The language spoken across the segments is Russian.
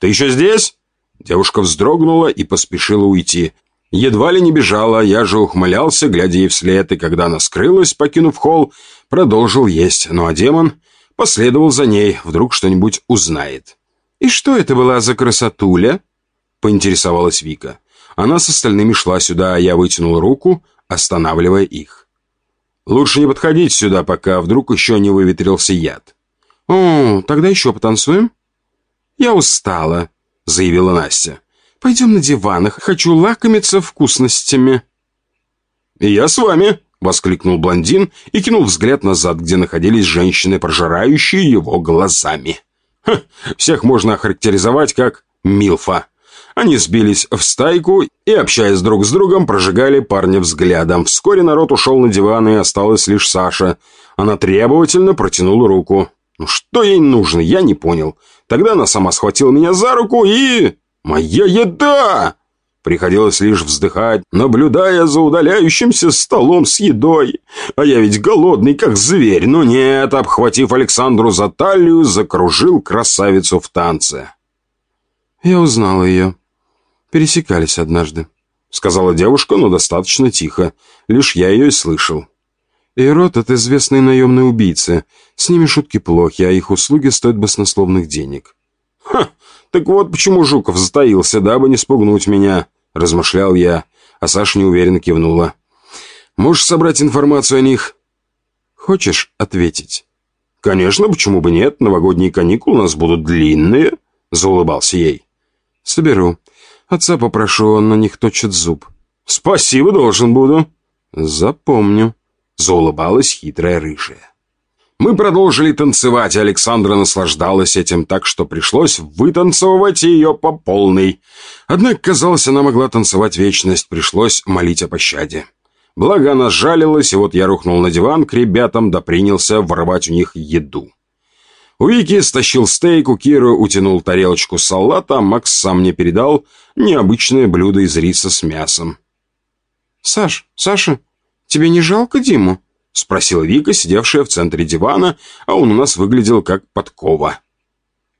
Ты еще здесь?» Девушка вздрогнула и поспешила уйти. Едва ли не бежала, я же ухмылялся, глядя ей вслед, и когда она скрылась, покинув холл, продолжил есть. Ну а демон последовал за ней, вдруг что-нибудь узнает. «И что это была за красотуля?» — поинтересовалась Вика. Она с остальными шла сюда, а я вытянул руку, останавливая их. «Лучше не подходить сюда, пока вдруг еще не выветрился яд». «О, тогда еще потанцуем?» «Я устала», — заявила Настя. «Пойдем на диванах, хочу лакомиться вкусностями». «И я с вами», — воскликнул блондин и кинул взгляд назад, где находились женщины, прожирающие его глазами. Ха, всех можно охарактеризовать как «милфа». Они сбились в стайку и, общаясь друг с другом, прожигали парня взглядом. Вскоре народ ушел на диван, и осталась лишь Саша. Она требовательно протянула руку. Ну что ей нужно, я не понял. Тогда она сама схватила меня за руку и... Моя еда! Приходилось лишь вздыхать, наблюдая за удаляющимся столом с едой. А я ведь голодный, как зверь. Но нет, обхватив Александру за талию, закружил красавицу в танце. Я узнала ее пересекались однажды», — сказала девушка, но достаточно тихо. Лишь я ее и слышал. «Эйрот — это известные наемные убийцы. С ними шутки плохи, а их услуги стоят баснословных денег». «Ха! Так вот почему Жуков затаился, дабы не спугнуть меня», — размышлял я, а Саша неуверенно кивнула. «Можешь собрать информацию о них?» «Хочешь ответить?» «Конечно, почему бы нет? Новогодние каникулы у нас будут длинные», — заулыбался ей. «Соберу. Отца попрошу, он на них точит зуб». «Спасибо, должен буду». «Запомню», — заулыбалась хитрая рыжая. Мы продолжили танцевать, и Александра наслаждалась этим так, что пришлось вытанцевывать ее по полной. Однако, казалось, она могла танцевать вечность, пришлось молить о пощаде. Благо она сжалилась, и вот я рухнул на диван к ребятам, да принялся воровать у них еду. У Вики стащил стейк, у Киры утянул тарелочку салата, а Макс сам мне передал необычное блюдо из риса с мясом. «Саш, Саша, тебе не жалко Диму?» — спросила Вика, сидевшая в центре дивана, а он у нас выглядел как подкова.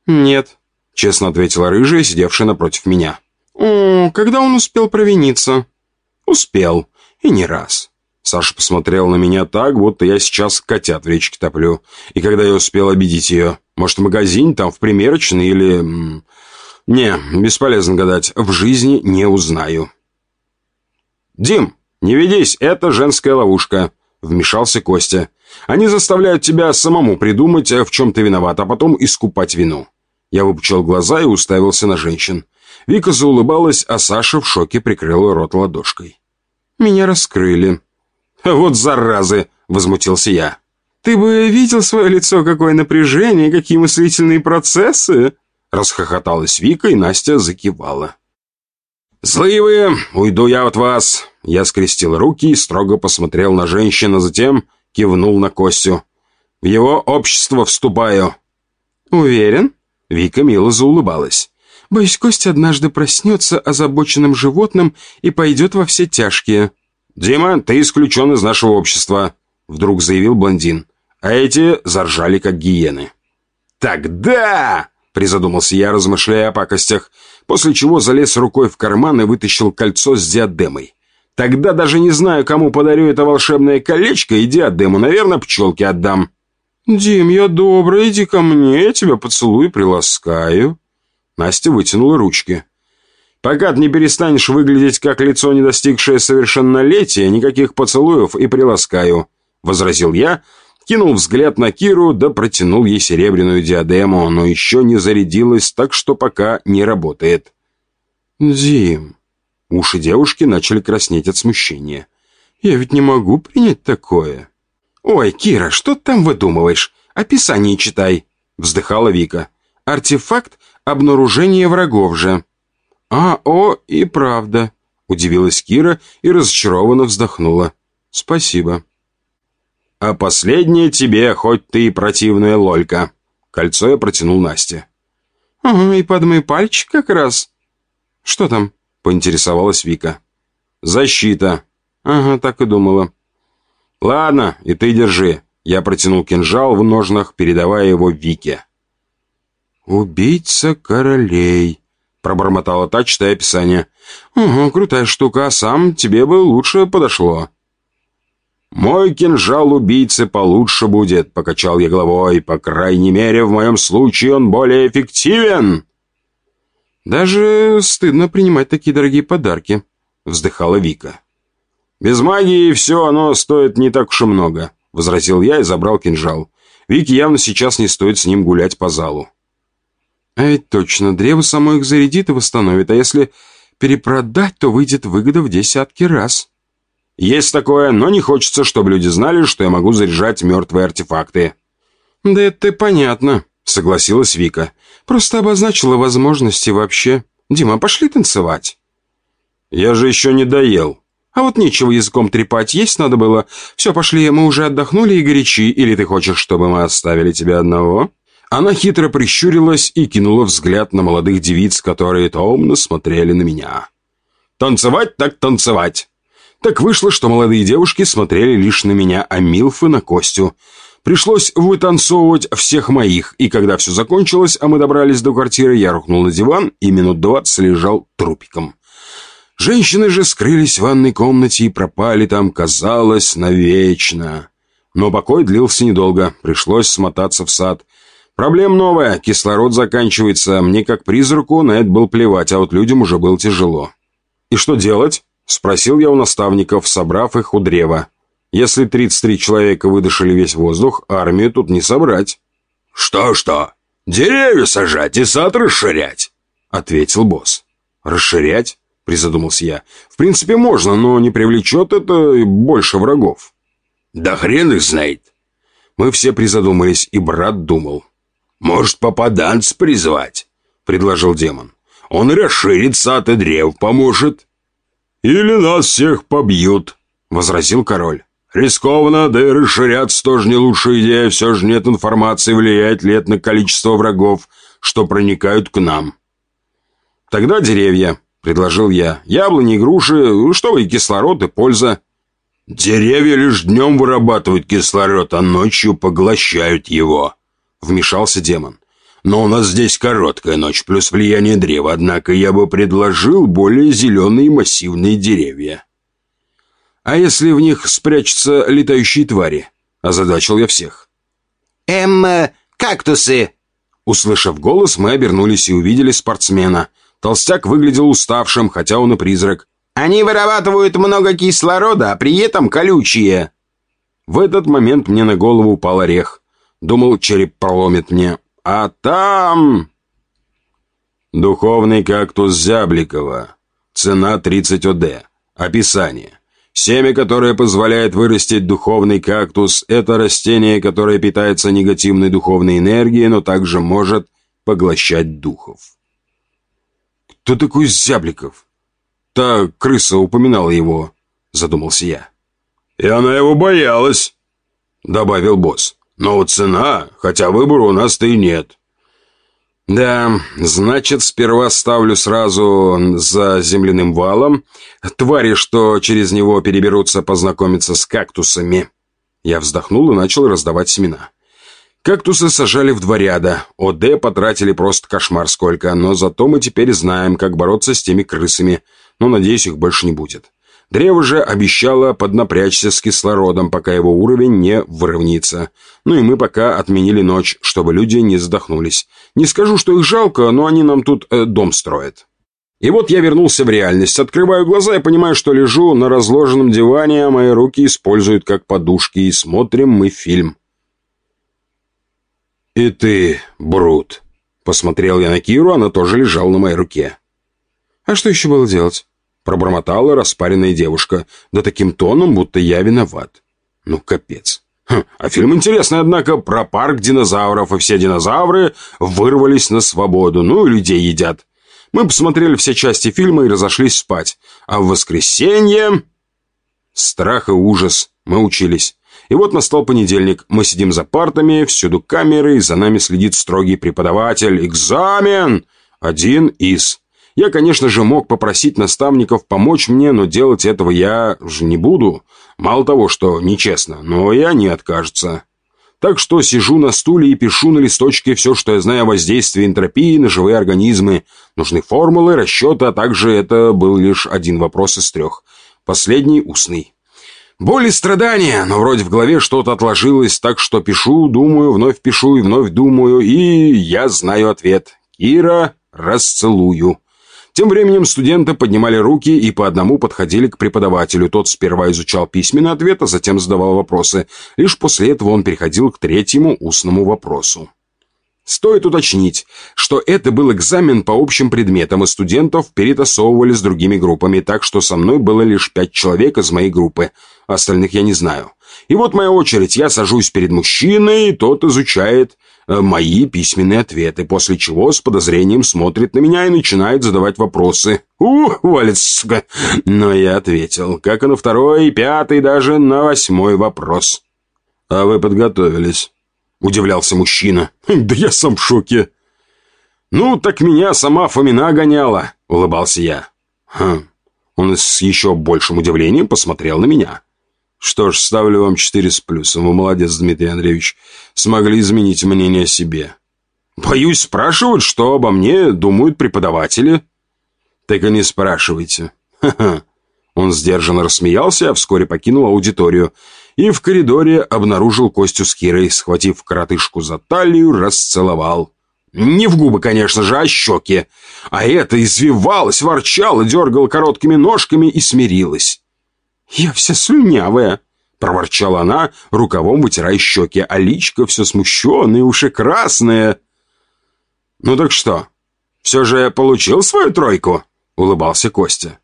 «Нет», — честно ответила рыжая, сидевшая напротив меня. «О, когда он успел провиниться?» «Успел, и не раз». Саша посмотрел на меня так, будто я сейчас котят в речке топлю. И когда я успел обидеть ее? Может, в магазине, там, в примерочной или... Не, бесполезно гадать. В жизни не узнаю. «Дим, не ведись, это женская ловушка», — вмешался Костя. «Они заставляют тебя самому придумать, в чем ты виноват, а потом искупать вину». Я выпучил глаза и уставился на женщин. Вика заулыбалась, а Саша в шоке прикрыла рот ладошкой. «Меня раскрыли», «Вот заразы!» — возмутился я. «Ты бы видел свое лицо, какое напряжение, какие мыслительные процессы!» Расхохоталась Вика, и Настя закивала. «Злые вы! Уйду я от вас!» Я скрестил руки и строго посмотрел на женщину, затем кивнул на Костю. «В его общество вступаю!» «Уверен?» Вика мило заулыбалась. «Боюсь, Костя однажды проснется озабоченным животным и пойдет во все тяжкие». «Дима, ты исключен из нашего общества», — вдруг заявил блондин. А эти заржали, как гиены. «Тогда!» — призадумался я, размышляя о пакостях, после чего залез рукой в карман и вытащил кольцо с диадемой. «Тогда даже не знаю, кому подарю это волшебное колечко и диадему. Наверное, пчелке отдам». «Дим, я добрый, иди ко мне, я тебя поцелую и приласкаю». Настя вытянула ручки. Пока ты не перестанешь выглядеть как лицо, не достигшее совершеннолетия, никаких поцелуев и приласкаю», — возразил я, кинул взгляд на Киру, да протянул ей серебряную диадему, но еще не зарядилась, так что пока не работает. «Дим...» Уши девушки начали краснеть от смущения. «Я ведь не могу принять такое». «Ой, Кира, что там выдумываешь? Описание читай», — вздыхала Вика. «Артефакт обнаружения врагов же». «А, о, и правда», — удивилась Кира и разочарованно вздохнула. «Спасибо». «А последнее тебе, хоть ты и противная лолька». Кольцо я протянул Насте. «Ага, и под мой пальчик как раз». «Что там?» — поинтересовалась Вика. «Защита». «Ага, так и думала». «Ладно, и ты держи». Я протянул кинжал в ножнах, передавая его Вике. «Убийца королей», — пробормотала та, читая описание. «Угу, крутая штука, а сам тебе бы лучше подошло». «Мой кинжал убийцы получше будет», — покачал я головой. «По крайней мере, в моем случае он более эффективен». «Даже стыдно принимать такие дорогие подарки», — вздыхала Вика. «Без магии все оно стоит не так уж и много», — возразил я и забрал кинжал. Вике явно сейчас не стоит с ним гулять по залу. «А ведь точно, древо само их зарядит и восстановит, а если перепродать, то выйдет выгода в десятки раз». «Есть такое, но не хочется, чтобы люди знали, что я могу заряжать мертвые артефакты». «Да это понятно», — согласилась Вика. «Просто обозначила возможности вообще. Дима, пошли танцевать». «Я же еще не доел». «А вот нечего языком трепать, есть надо было. Все, пошли, мы уже отдохнули и горячи. Или ты хочешь, чтобы мы оставили тебя одного?» Она хитро прищурилась и кинула взгляд на молодых девиц, которые томно смотрели на меня. «Танцевать так танцевать!» Так вышло, что молодые девушки смотрели лишь на меня, а Милфы на Костю. Пришлось вытанцовывать всех моих, и когда все закончилось, а мы добрались до квартиры, я рухнул на диван и минут двадцать лежал трупиком. Женщины же скрылись в ванной комнате и пропали там, казалось, навечно. Но покой длился недолго, пришлось смотаться в сад. Проблем новая, кислород заканчивается, мне как призраку на это был плевать, а вот людям уже было тяжело. И что делать? Спросил я у наставников, собрав их у древа. Если 33 человека выдышали весь воздух, армию тут не собрать. «Что-что? Деревья сажать и сад расширять?» Ответил босс. «Расширять?» Призадумался я. «В принципе, можно, но не привлечет это больше врагов». «Да хрен их знает». Мы все призадумались, и брат думал. «Может, попаданц призвать?» Предложил демон. «Он расширит сад и древ поможет». «Или нас всех побьют», — возразил король. «Рискованно, да и расширяться тоже не лучшая идея. Все же нет информации, влияет ли это на количество врагов, что проникают к нам». «Тогда деревья», — предложил я. «Яблони, груши, что и кислород, и польза». «Деревья лишь днем вырабатывают кислород, а ночью поглощают его», — вмешался демон. Но у нас здесь короткая ночь плюс влияние древа, однако я бы предложил более зеленые массивные деревья. А если в них спрячутся летающие твари? Озадачил я всех. Эм, кактусы. Услышав голос, мы обернулись и увидели спортсмена. Толстяк выглядел уставшим, хотя он и призрак. Они вырабатывают много кислорода, а при этом колючие. В этот момент мне на голову упал орех. Думал, череп проломит мне. А там... Духовный кактус Зябликова. Цена 30 ОД. Описание. Семя, которое позволяет вырастить духовный кактус, это растение, которое питается негативной духовной энергией, но также может поглощать духов. «Кто такой Зябликов?» «Та крыса упоминала его», — задумался я. «И она его боялась», — добавил босс. Но цена, хотя выбора у нас-то и нет. Да, значит, сперва ставлю сразу за земляным валом. Твари, что через него переберутся познакомиться с кактусами. Я вздохнул и начал раздавать семена. Кактусы сажали в два ряда. ОД потратили просто кошмар сколько, но зато мы теперь знаем, как бороться с теми крысами. Но, надеюсь, их больше не будет. Древо же обещало поднапрячься с кислородом, пока его уровень не выровняется. Ну и мы пока отменили ночь, чтобы люди не задохнулись. Не скажу, что их жалко, но они нам тут э, дом строят. И вот я вернулся в реальность, открываю глаза и понимаю, что лежу на разложенном диване, а мои руки используют как подушки, и смотрим мы фильм. «И ты, Брут!» Посмотрел я на Киру, она тоже лежала на моей руке. «А что еще было делать?» Пробормотала распаренная девушка, да таким тоном, будто я виноват. Ну, капец. Хм, а фильм интересный, однако, про парк динозавров, и все динозавры вырвались на свободу, ну и людей едят. Мы посмотрели все части фильма и разошлись спать. А в воскресенье... Страх и ужас. Мы учились. И вот настал понедельник. Мы сидим за партами, всюду камеры, и за нами следит строгий преподаватель. Экзамен! Один из... Я, конечно же, мог попросить наставников помочь мне, но делать этого я же не буду. Мало того, что нечестно, но и они откажутся. Так что сижу на стуле и пишу на листочке все, что я знаю о воздействии энтропии на живые организмы. Нужны формулы, расчеты, а также это был лишь один вопрос из трех. Последний устный. Боль и страдания, но вроде в голове что-то отложилось, так что пишу, думаю, вновь пишу и вновь думаю, и я знаю ответ. Кира, расцелую. Тем временем студенты поднимали руки и по одному подходили к преподавателю. Тот сперва изучал письменный ответ, а затем задавал вопросы. Лишь после этого он переходил к третьему устному вопросу. Стоит уточнить, что это был экзамен по общим предметам, и студентов перетасовывали с другими группами, так что со мной было лишь пять человек из моей группы, остальных я не знаю. И вот моя очередь, я сажусь перед мужчиной, и тот изучает мои письменные ответы, после чего с подозрением смотрит на меня и начинает задавать вопросы. «Ух, валец, сука!» Но я ответил, как и на второй, пятый, даже на восьмой вопрос. «А вы подготовились?» — удивлялся мужчина. «Да я сам в шоке!» «Ну, так меня сама Фомина гоняла», — улыбался я. Хм. Он с еще большим удивлением посмотрел на меня. Что ж, ставлю вам четыре с плюсом. Вы молодец, Дмитрий Андреевич. Смогли изменить мнение о себе. Боюсь, спрашивают, что обо мне думают преподаватели. Так и не спрашивайте. Ха-ха. Он сдержанно рассмеялся, а вскоре покинул аудиторию и в коридоре обнаружил Костю с Кирой, схватив коротышку за талию, расцеловал. Не в губы, конечно же, а щеки. А это извивалась, ворчала, дергала короткими ножками и смирилась. «Я вся слюнявая», — проворчала она, рукавом вытирая щеки, а личка все смущенная, уши красные. «Ну так что, все же получил свою тройку?» — улыбался Костя.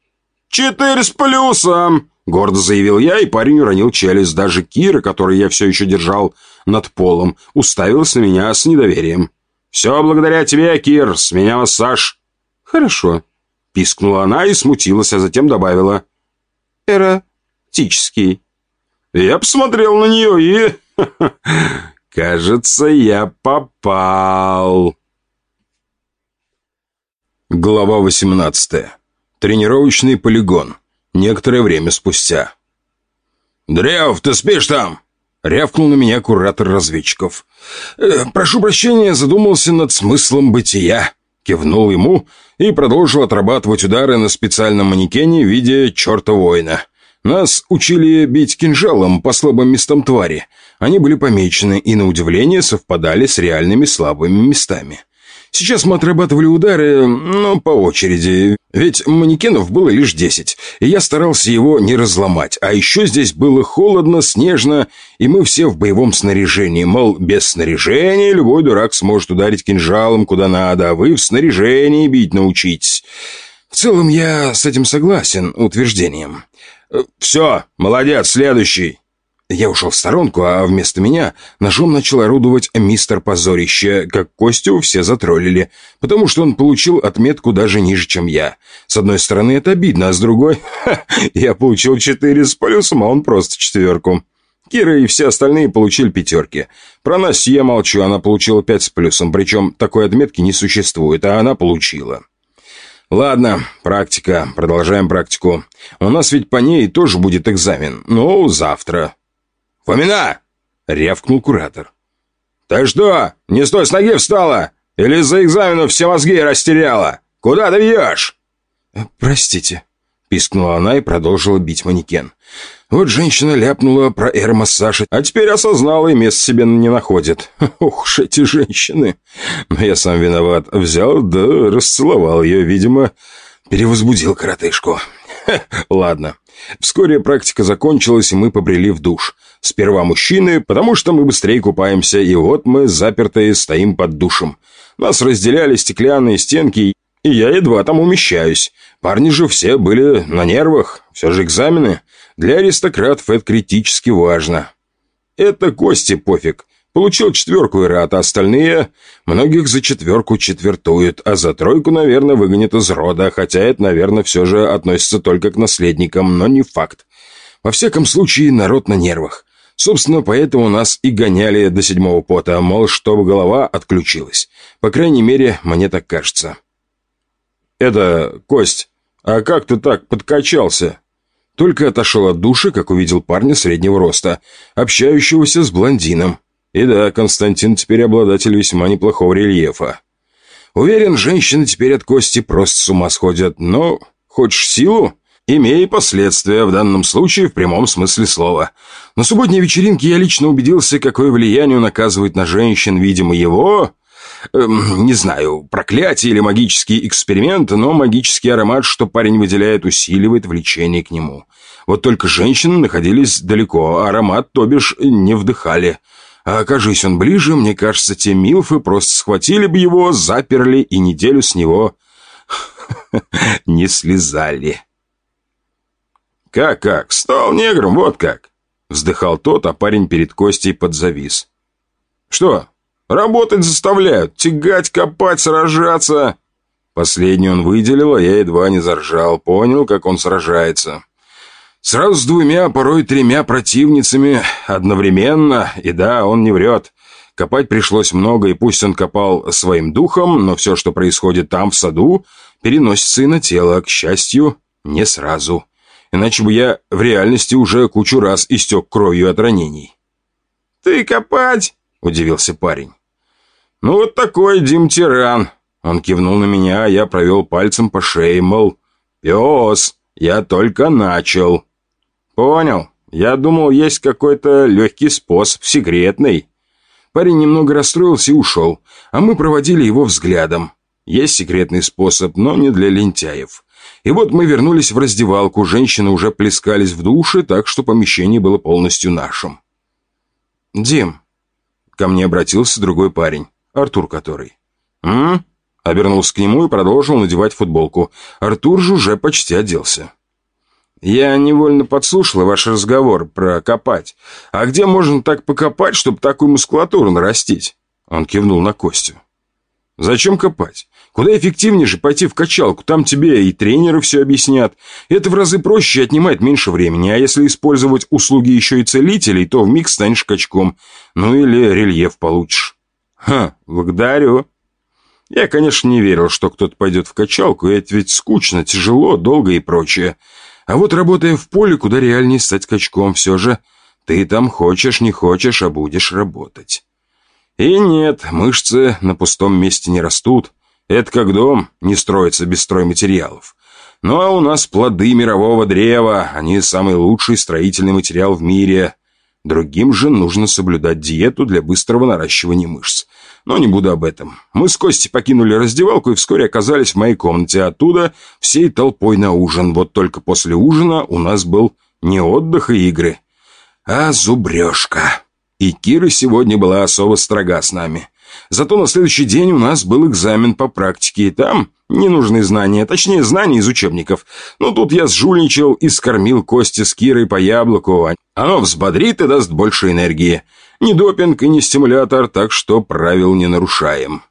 «Четыре с плюсом!» — гордо заявил я, и парень уронил челюсть. Даже Кира, который я все еще держал над полом, уставилась на меня с недоверием. «Все благодаря тебе, Кир, с меня массаж». «Хорошо», — пискнула она и смутилась, а затем добавила. «Эра, практический. Я посмотрел на нее и... Кажется, я попал. Глава 18. Тренировочный полигон. Некоторое время спустя. «Древ, ты спишь там?» Рявкнул на меня куратор разведчиков. «Э, «Прошу прощения, задумался над смыслом бытия». Кивнул ему и продолжил отрабатывать удары на специальном манекене в виде черта воина. Нас учили бить кинжалом по слабым местам твари. Они были помечены и, на удивление, совпадали с реальными слабыми местами. Сейчас мы отрабатывали удары, но по очереди. Ведь манекенов было лишь десять, и я старался его не разломать. А еще здесь было холодно, снежно, и мы все в боевом снаряжении. Мол, без снаряжения любой дурак сможет ударить кинжалом куда надо, а вы в снаряжении бить научитесь. В целом я с этим согласен утверждением. «Все, молодец, следующий!» Я ушел в сторонку, а вместо меня ножом начал орудовать мистер Позорище, как Костю все затроллили, потому что он получил отметку даже ниже, чем я. С одной стороны, это обидно, а с другой... Ха, я получил четыре с плюсом, а он просто четверку. Кира и все остальные получили пятерки. Про Настю я молчу, она получила пять с плюсом, причем такой отметки не существует, а она получила. «Ладно, практика. Продолжаем практику. У нас ведь по ней тоже будет экзамен. Ну, завтра». «Фомина!» — рявкнул куратор. «Ты что, не с той с ноги встала? Или за экзаменом все мозги растеряла? Куда ты бьешь?» «Простите», — пискнула она и продолжила бить манекен. Вот женщина ляпнула про эромассаж, а теперь осознала и мест себе не находит. Ух уж эти женщины. Но я сам виноват. Взял, да расцеловал ее, видимо, перевозбудил коротышку. Ладно. Вскоре практика закончилась, и мы побрели в душ. Сперва мужчины, потому что мы быстрее купаемся, и вот мы, запертые, стоим под душем. Нас разделяли стеклянные стенки, и я едва там умещаюсь. Парни же все были на нервах, все же экзамены. Для аристократов это критически важно. Это Кости пофиг. Получил четверку Ират, а остальные... Многих за четверку четвертуют, а за тройку, наверное, выгонят из рода, хотя это, наверное, все же относится только к наследникам, но не факт. Во всяком случае, народ на нервах. Собственно, поэтому нас и гоняли до седьмого пота, мол, чтобы голова отключилась. По крайней мере, мне так кажется. «Это, Кость, а как ты так подкачался?» Только отошел от души, как увидел парня среднего роста, общающегося с блондином. И да, Константин теперь обладатель весьма неплохого рельефа. Уверен, женщины теперь от Кости просто с ума сходят, но хочешь силу? Имей последствия, в данном случае в прямом смысле слова. На субботней вечеринке я лично убедился, какое влияние он оказывает на женщин, видимо, его... Эм, не знаю, проклятие или магический эксперимент, но магический аромат, что парень выделяет, усиливает влечение к нему. Вот только женщины находились далеко, а аромат, то бишь, не вдыхали. А окажись он ближе, мне кажется, те милфы просто схватили бы его, заперли и неделю с него не слезали. «Как-как? Стал негром, вот как!» Вздыхал тот, а парень перед Костей подзавис. «Что? Работать заставляют, тягать, копать, сражаться!» Последний он выделил, а я едва не заржал. Понял, как он сражается. Сразу с двумя, порой тремя противницами одновременно, и да, он не врет. Копать пришлось много, и пусть он копал своим духом, но все, что происходит там, в саду, переносится и на тело, к счастью, не сразу. Иначе бы я в реальности уже кучу раз истек кровью от ранений. «Ты копать?» – удивился парень. «Ну вот такой Дим-тиран!» Он кивнул на меня, а я провел пальцем по шее, мол, «Пес, я только начал!» «Понял. Я думал, есть какой-то легкий способ, секретный». Парень немного расстроился и ушел, а мы проводили его взглядом. Есть секретный способ, но не для лентяев. И вот мы вернулись в раздевалку, женщины уже плескались в душе, так что помещение было полностью нашим. «Дим», — ко мне обратился другой парень, Артур который. «М?», Обернулся к нему и продолжил надевать футболку. Артур же уже почти оделся. «Я невольно подслушал ваш разговор про копать. А где можно так покопать, чтобы такую мускулатуру нарастить?» Он кивнул на Костю. «Зачем копать? Куда эффективнее же пойти в качалку, там тебе и тренеры все объяснят. Это в разы проще и отнимает меньше времени, а если использовать услуги еще и целителей, то вмиг станешь качком. Ну или рельеф получишь». «Ха, благодарю». Я, конечно, не верил, что кто-то пойдет в качалку, это ведь скучно, тяжело, долго и прочее. А вот работая в поле, куда реальнее стать качком, все же ты там хочешь, не хочешь, а будешь работать. И нет, мышцы на пустом месте не растут. Это как дом, не строится без стройматериалов. Ну а у нас плоды мирового древа, они самый лучший строительный материал в мире. Другим же нужно соблюдать диету для быстрого наращивания мышц. Но не буду об этом. Мы с Костей покинули раздевалку и вскоре оказались в моей комнате. Оттуда всей толпой на ужин. Вот только после ужина у нас был не отдых и игры, а зубрежка. И Кира сегодня была особо строга с нами. Зато на следующий день у нас был экзамен по практике, и там ненужные знания, точнее, знания из учебников. Но тут я сжульничал и скормил Кости с Кирой по яблоку. Оно взбодрит и даст больше энергии. Не допинг и не стимулятор, так что правил не нарушаем.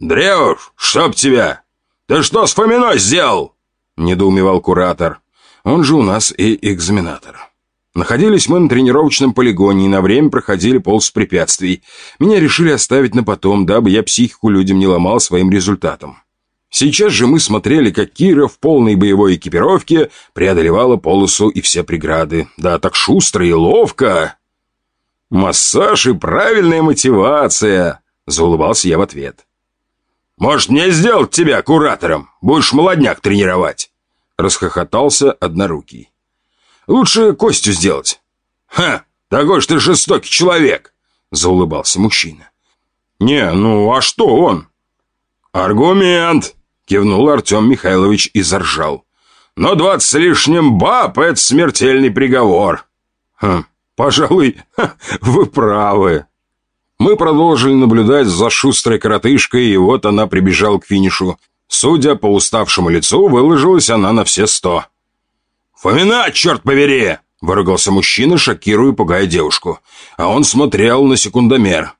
«Древуш, чтоб тебя! Ты что с Фоминой сделал?» — недоумевал куратор. Он же у нас и экзаменатор. Находились мы на тренировочном полигоне и на время проходили полз препятствий. Меня решили оставить на потом, дабы я психику людям не ломал своим результатом. Сейчас же мы смотрели, как Кира в полной боевой экипировке преодолевала полосу и все преграды. Да так шустро и ловко. «Массаж и правильная мотивация», — заулыбался я в ответ. «Может, мне сделать тебя куратором? Будешь молодняк тренировать?» Расхохотался однорукий. «Лучше Костю сделать». «Ха, такой ж ты жестокий человек!» Заулыбался мужчина. «Не, ну а что он?» «Аргумент!» Кивнул Артем Михайлович и заржал. «Но двадцать с лишним баб — это смертельный приговор». «Хм, Пожалуй, вы правы. Мы продолжили наблюдать за шустрой коротышкой, и вот она прибежала к финишу. Судя по уставшему лицу, выложилась она на все сто. «Фомина, черт побери!» – выругался мужчина, шокируя и пугая девушку. А он смотрел на секундомер.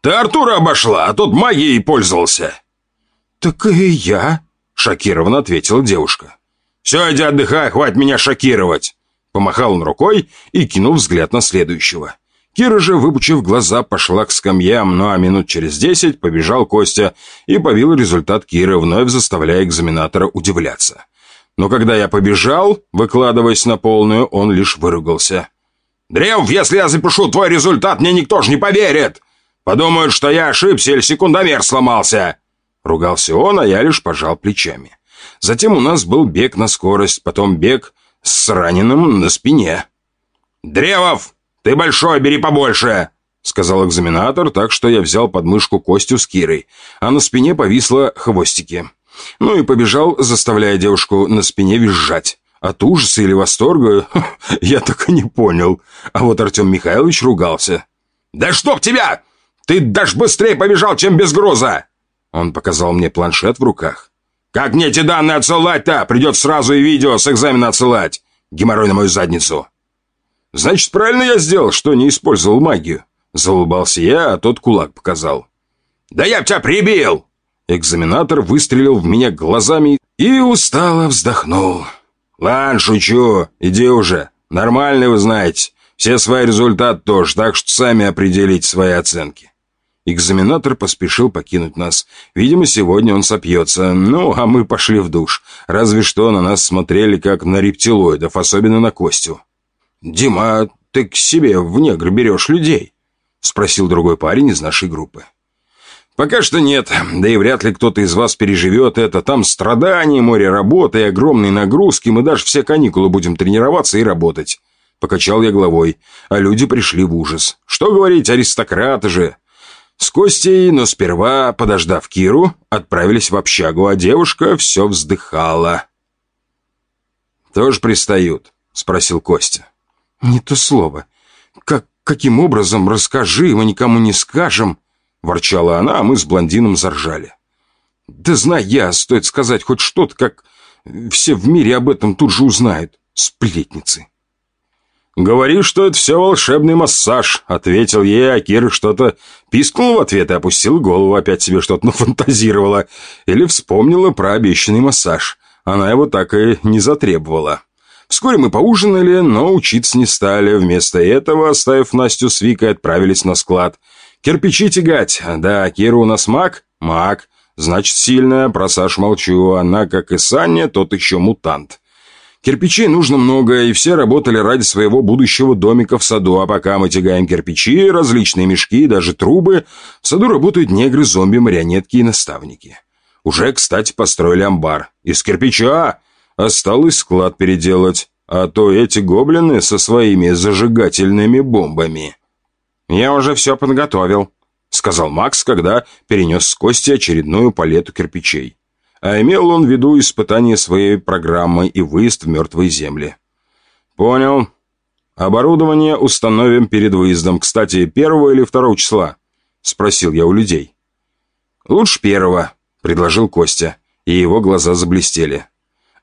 «Ты Артура обошла, а тот магией пользовался!» «Так и я!» – шокированно ответила девушка. «Все, иди отдыхай, хватит меня шокировать!» Помахал он рукой и кинул взгляд на следующего. Кира же, выпучив глаза, пошла к скамьям, ну а минут через десять побежал Костя и повил результат Киры, вновь заставляя экзаменатора удивляться. Но когда я побежал, выкладываясь на полную, он лишь выругался. Древ, если я запишу твой результат, мне никто же не поверит. Подумают, что я ошибся или секундомер сломался. Ругался он, а я лишь пожал плечами. Затем у нас был бег на скорость, потом бег с раненым на спине. «Древов, ты большой, бери побольше!» Сказал экзаменатор, так что я взял подмышку Костю с Кирой, а на спине повисло хвостики. Ну и побежал, заставляя девушку на спине визжать. От ужаса или восторга я так и не понял. А вот Артем Михайлович ругался. «Да чтоб тебя! Ты даже быстрее побежал, чем без груза!» Он показал мне планшет в руках. «Как мне эти данные отсылать-то? Придется сразу и видео с экзамена отсылать. Геморрой на мою задницу». «Значит, правильно я сделал, что не использовал магию?» Заулыбался я, а тот кулак показал. «Да я б тебя прибил!» Экзаменатор выстрелил в меня глазами и устало вздохнул. «Ладно, шучу. Иди уже. Нормальный вы знаете. Все свои результаты тоже, так что сами определите свои оценки». Экзаменатор поспешил покинуть нас. Видимо, сегодня он сопьется. Ну, а мы пошли в душ. Разве что на нас смотрели, как на рептилоидов, особенно на Костю. «Дима, ты к себе в негр берешь людей?» Спросил другой парень из нашей группы. «Пока что нет, да и вряд ли кто-то из вас переживет это. Там страдания, море работы и огромные нагрузки. Мы даже все каникулы будем тренироваться и работать». Покачал я головой, а люди пришли в ужас. «Что говорить, аристократы же!» С Костей, но сперва, подождав Киру, отправились в общагу, а девушка все вздыхала. «Тоже пристают?» — спросил Костя. «Не то слово. Как, каким образом, расскажи, мы никому не скажем». Ворчала она, а мы с блондином заржали. «Да знаю я, стоит сказать хоть что-то, как все в мире об этом тут же узнают. Сплетницы». «Говори, что это все волшебный массаж», — ответил ей, а Кира что-то пискнула в ответ и опустила голову, опять себе что-то нафантазировала. Или вспомнила про обещанный массаж. Она его так и не затребовала. Вскоре мы поужинали, но учиться не стали. Вместо этого, оставив Настю с Викой, отправились на склад — Кирпичи тягать. Да, Кира у нас маг? Маг. Значит, сильная. Про Саш молчу. Она, как и Саня, тот еще мутант. Кирпичей нужно много, и все работали ради своего будущего домика в саду. А пока мы тягаем кирпичи, различные мешки, даже трубы, в саду работают негры, зомби, марионетки и наставники. Уже, кстати, построили амбар. Из кирпича осталось склад переделать. А то эти гоблины со своими зажигательными бомбами. «Я уже все подготовил», — сказал Макс, когда перенес с Кости очередную палету кирпичей. А имел он в виду испытание своей программы и выезд в мертвые земли. «Понял. Оборудование установим перед выездом. Кстати, первого или второго числа?» — спросил я у людей. «Лучше первого», — предложил Костя, и его глаза заблестели.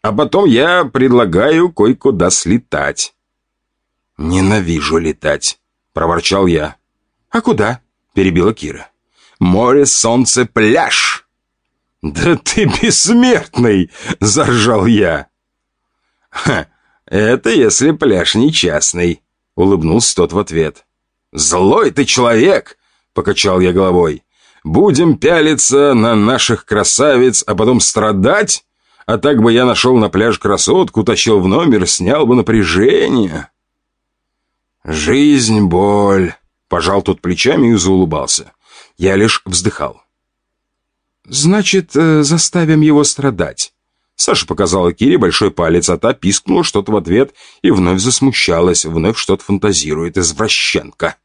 «А потом я предлагаю кое-куда слетать». «Ненавижу летать», — проворчал я. «А куда?» – перебила Кира. «Море, солнце, пляж!» «Да ты бессмертный!» – заржал я. «Ха, это если пляж не частный», – улыбнулся тот в ответ. «Злой ты человек!» – покачал я головой. «Будем пялиться на наших красавиц, а потом страдать? А так бы я нашел на пляж красотку, тащил в номер, снял бы напряжение». «Жизнь — боль», Пожал тот плечами и заулыбался. Я лишь вздыхал. «Значит, э, заставим его страдать». Саша показала Кире большой палец, а та пискнула что-то в ответ и вновь засмущалась, вновь что-то фантазирует, извращенка.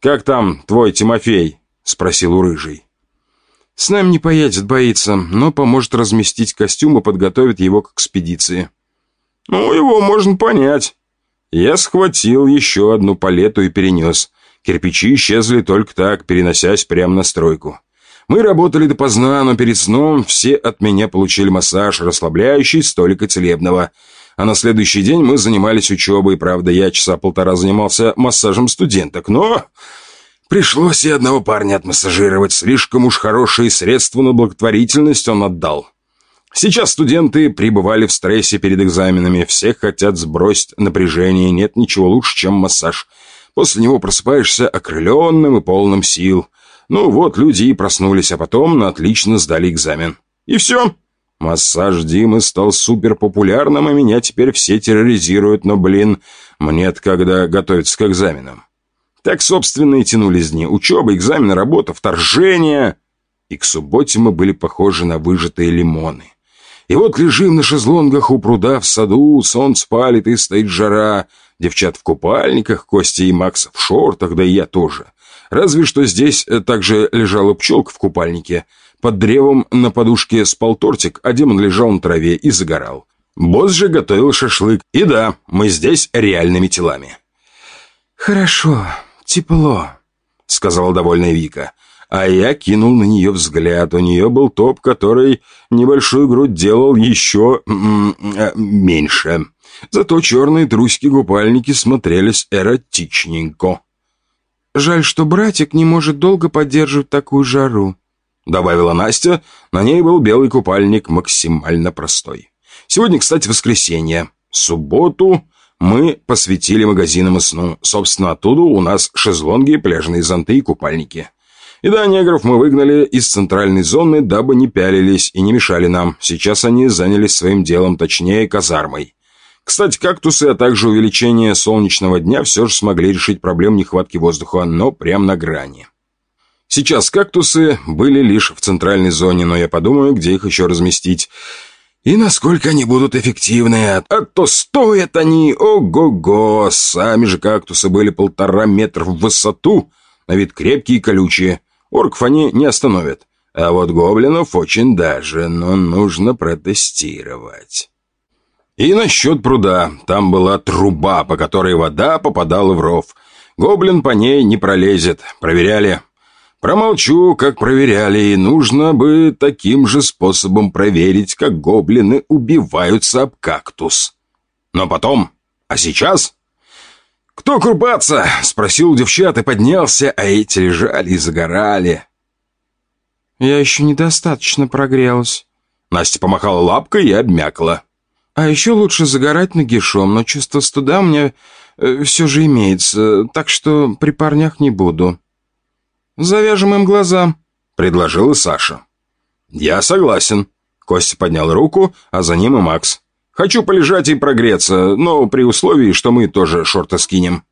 «Как там твой Тимофей?» — спросил у Рыжий. «С нами не поедет, боится, но поможет разместить костюм и подготовит его к экспедиции». «Ну, его можно понять. Я схватил еще одну палету и перенес. Кирпичи исчезли только так, переносясь прямо на стройку. Мы работали допоздна, но перед сном все от меня получили массаж, расслабляющий, столика целебного. А на следующий день мы занимались учебой. Правда, я часа полтора занимался массажем студенток, но... Пришлось и одного парня отмассажировать. Слишком уж хорошие средства на благотворительность он отдал. Сейчас студенты пребывали в стрессе перед экзаменами, все хотят сбросить напряжение, нет ничего лучше, чем массаж. После него просыпаешься окрыленным и полным сил. Ну вот, люди и проснулись, а потом на отлично сдали экзамен. И все. Массаж Димы стал супер популярным, а меня теперь все терроризируют, но, блин, мне-то когда готовиться к экзаменам. Так, собственно, и тянулись дни. Учеба, экзамены, работа, вторжение. И к субботе мы были похожи на выжатые лимоны. И вот лежим на шезлонгах у пруда в саду, солнце палит и стоит жара. Девчат в купальниках, Костя и Макс в шортах, да и я тоже. Разве что здесь также лежала пчелка в купальнике. Под древом на подушке спал тортик, а демон лежал на траве и загорал. Босс же готовил шашлык. И да, мы здесь реальными телами. «Хорошо, тепло», — сказала довольная Вика. А я кинул на нее взгляд. У нее был топ, который небольшую грудь делал еще э, меньше. Зато черные трусики-купальники смотрелись эротичненько. «Жаль, что братик не может долго поддерживать такую жару», — добавила Настя. На ней был белый купальник, максимально простой. Сегодня, кстати, воскресенье. Субботу мы посвятили магазинам и сну. Собственно, оттуда у нас шезлонги, пляжные зонты и купальники. И да, негров мы выгнали из центральной зоны, дабы не пялились и не мешали нам. Сейчас они занялись своим делом, точнее, казармой. Кстати, кактусы, а также увеличение солнечного дня все же смогли решить проблему нехватки воздуха, но прям на грани. Сейчас кактусы были лишь в центральной зоне, но я подумаю, где их еще разместить. И насколько они будут эффективны. А то стоят они, ого-го, сами же кактусы были полтора метра в высоту, на вид крепкие и колючие. Орков они не остановят. А вот гоблинов очень даже, но нужно протестировать. И насчет пруда. Там была труба, по которой вода попадала в ров. Гоблин по ней не пролезет. Проверяли. Промолчу, как проверяли, и нужно бы таким же способом проверить, как гоблины убиваются об кактус. Но потом... А сейчас... «Кто купаться?» — спросил девчат и поднялся, а эти лежали и загорали. «Я еще недостаточно прогрелась». Настя помахала лапкой и обмякла. «А еще лучше загорать нагишом, но чувство стыда у меня э, все же имеется, так что при парнях не буду». «Завяжем им глаза», — предложила Саша. «Я согласен». Костя поднял руку, а за ним и Макс. Хочу полежать и прогреться, но при условии, что мы тоже шорты скинем».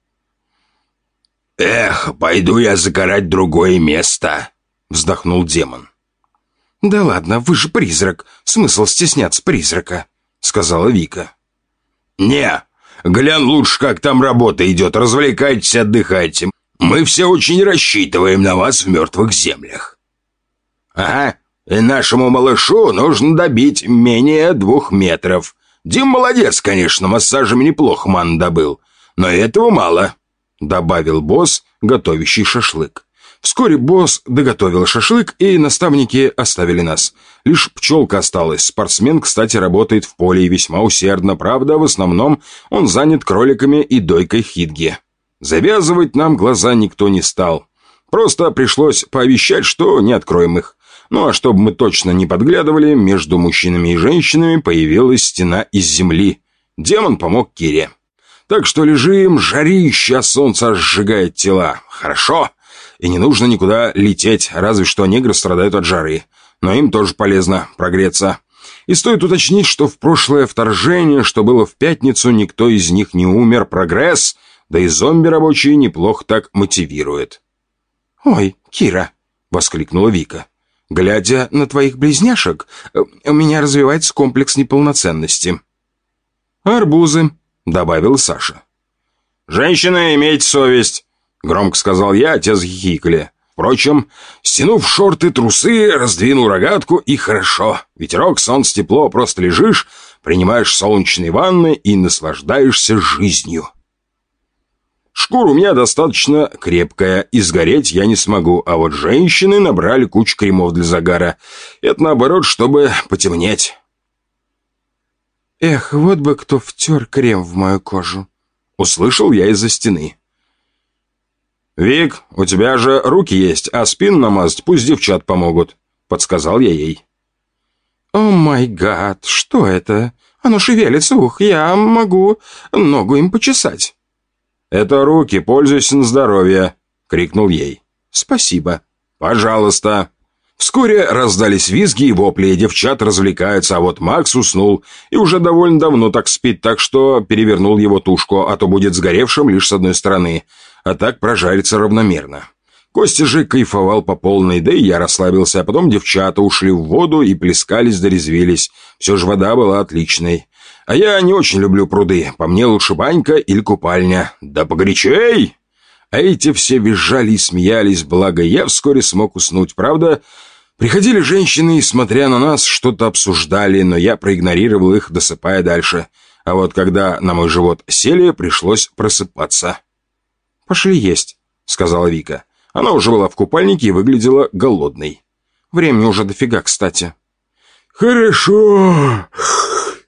«Эх, пойду я загорать другое место», — вздохнул демон. «Да ладно, вы же призрак. Смысл стесняться призрака», — сказала Вика. «Не, глянь лучше, как там работа идет. Развлекайтесь, отдыхайте. Мы все очень рассчитываем на вас в мертвых землях». «Ага, и нашему малышу нужно добить менее двух метров. Дим молодец, конечно, массажами неплохо ман добыл. Но этого мало», — добавил босс, готовящий шашлык. Вскоре босс доготовил шашлык, и наставники оставили нас. Лишь пчелка осталась. Спортсмен, кстати, работает в поле и весьма усердно. Правда, в основном он занят кроликами и дойкой хитги. Завязывать нам глаза никто не стал. Просто пришлось пообещать, что не откроем их. Ну а чтобы мы точно не подглядывали, между мужчинами и женщинами появилась стена из земли. Демон помог Кире. Так что лежим, жарища, солнце сжигает тела. Хорошо. И не нужно никуда лететь, разве что негры страдают от жары. Но им тоже полезно прогреться. И стоит уточнить, что в прошлое вторжение, что было в пятницу, никто из них не умер. Прогресс, да и зомби рабочие неплохо так мотивирует. «Ой, Кира!» — воскликнула Вика. Глядя на твоих близняшек, э, у меня развивается комплекс неполноценности». «Арбузы», — добавил Саша. «Женщина, имейте совесть», — громко сказал я, те захихикали. Впрочем, стянув шорты, трусы, раздвинул рогатку, и хорошо. Ветерок, солнце, тепло, просто лежишь, принимаешь солнечные ванны и наслаждаешься жизнью. Шкура у меня достаточно крепкая, и сгореть я не смогу, а вот женщины набрали кучу кремов для загара. Это наоборот, чтобы потемнеть. «Эх, вот бы кто втер крем в мою кожу!» Услышал я из-за стены. «Вик, у тебя же руки есть, а спину намазать пусть девчат помогут», — подсказал я ей. «О май гад, что это? Оно шевелится, ух, я могу ногу им почесать». «Это руки, пользуйся на здоровье!» — крикнул ей. «Спасибо». «Пожалуйста». Вскоре раздались визги и вопли, и девчат развлекаются, а вот Макс уснул и уже довольно давно так спит, так что перевернул его тушку, а то будет сгоревшим лишь с одной стороны, а так прожарится равномерно. Костя же кайфовал по полной, да и я расслабился, а потом девчата ушли в воду и плескались да резвились. Все же вода была отличной. А я не очень люблю пруды, по мне лучше банька или купальня. Да погорячей! А эти все визжали и смеялись, благо я вскоре смог уснуть. Правда, приходили женщины и, смотря на нас, что-то обсуждали, но я проигнорировал их, досыпая дальше. А вот когда на мой живот сели, пришлось просыпаться. «Пошли есть», — сказала Вика. Она уже была в купальнике и выглядела голодной. Времени уже дофига, кстати. «Хорошо.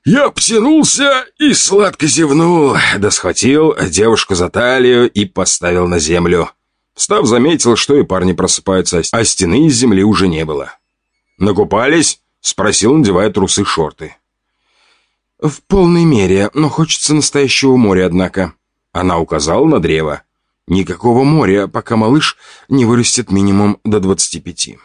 Я обтянулся и сладко зевнул, да схватил девушку за талию и поставил на землю». Встав, заметил, что и парни просыпаются, а стены из земли уже не было. «Накупались?» — спросил, надевая трусы и шорты. «В полной мере, но хочется настоящего моря, однако». Она указала на древо. Никакого моря, пока малыш не вырастет минимум до двадцати пяти.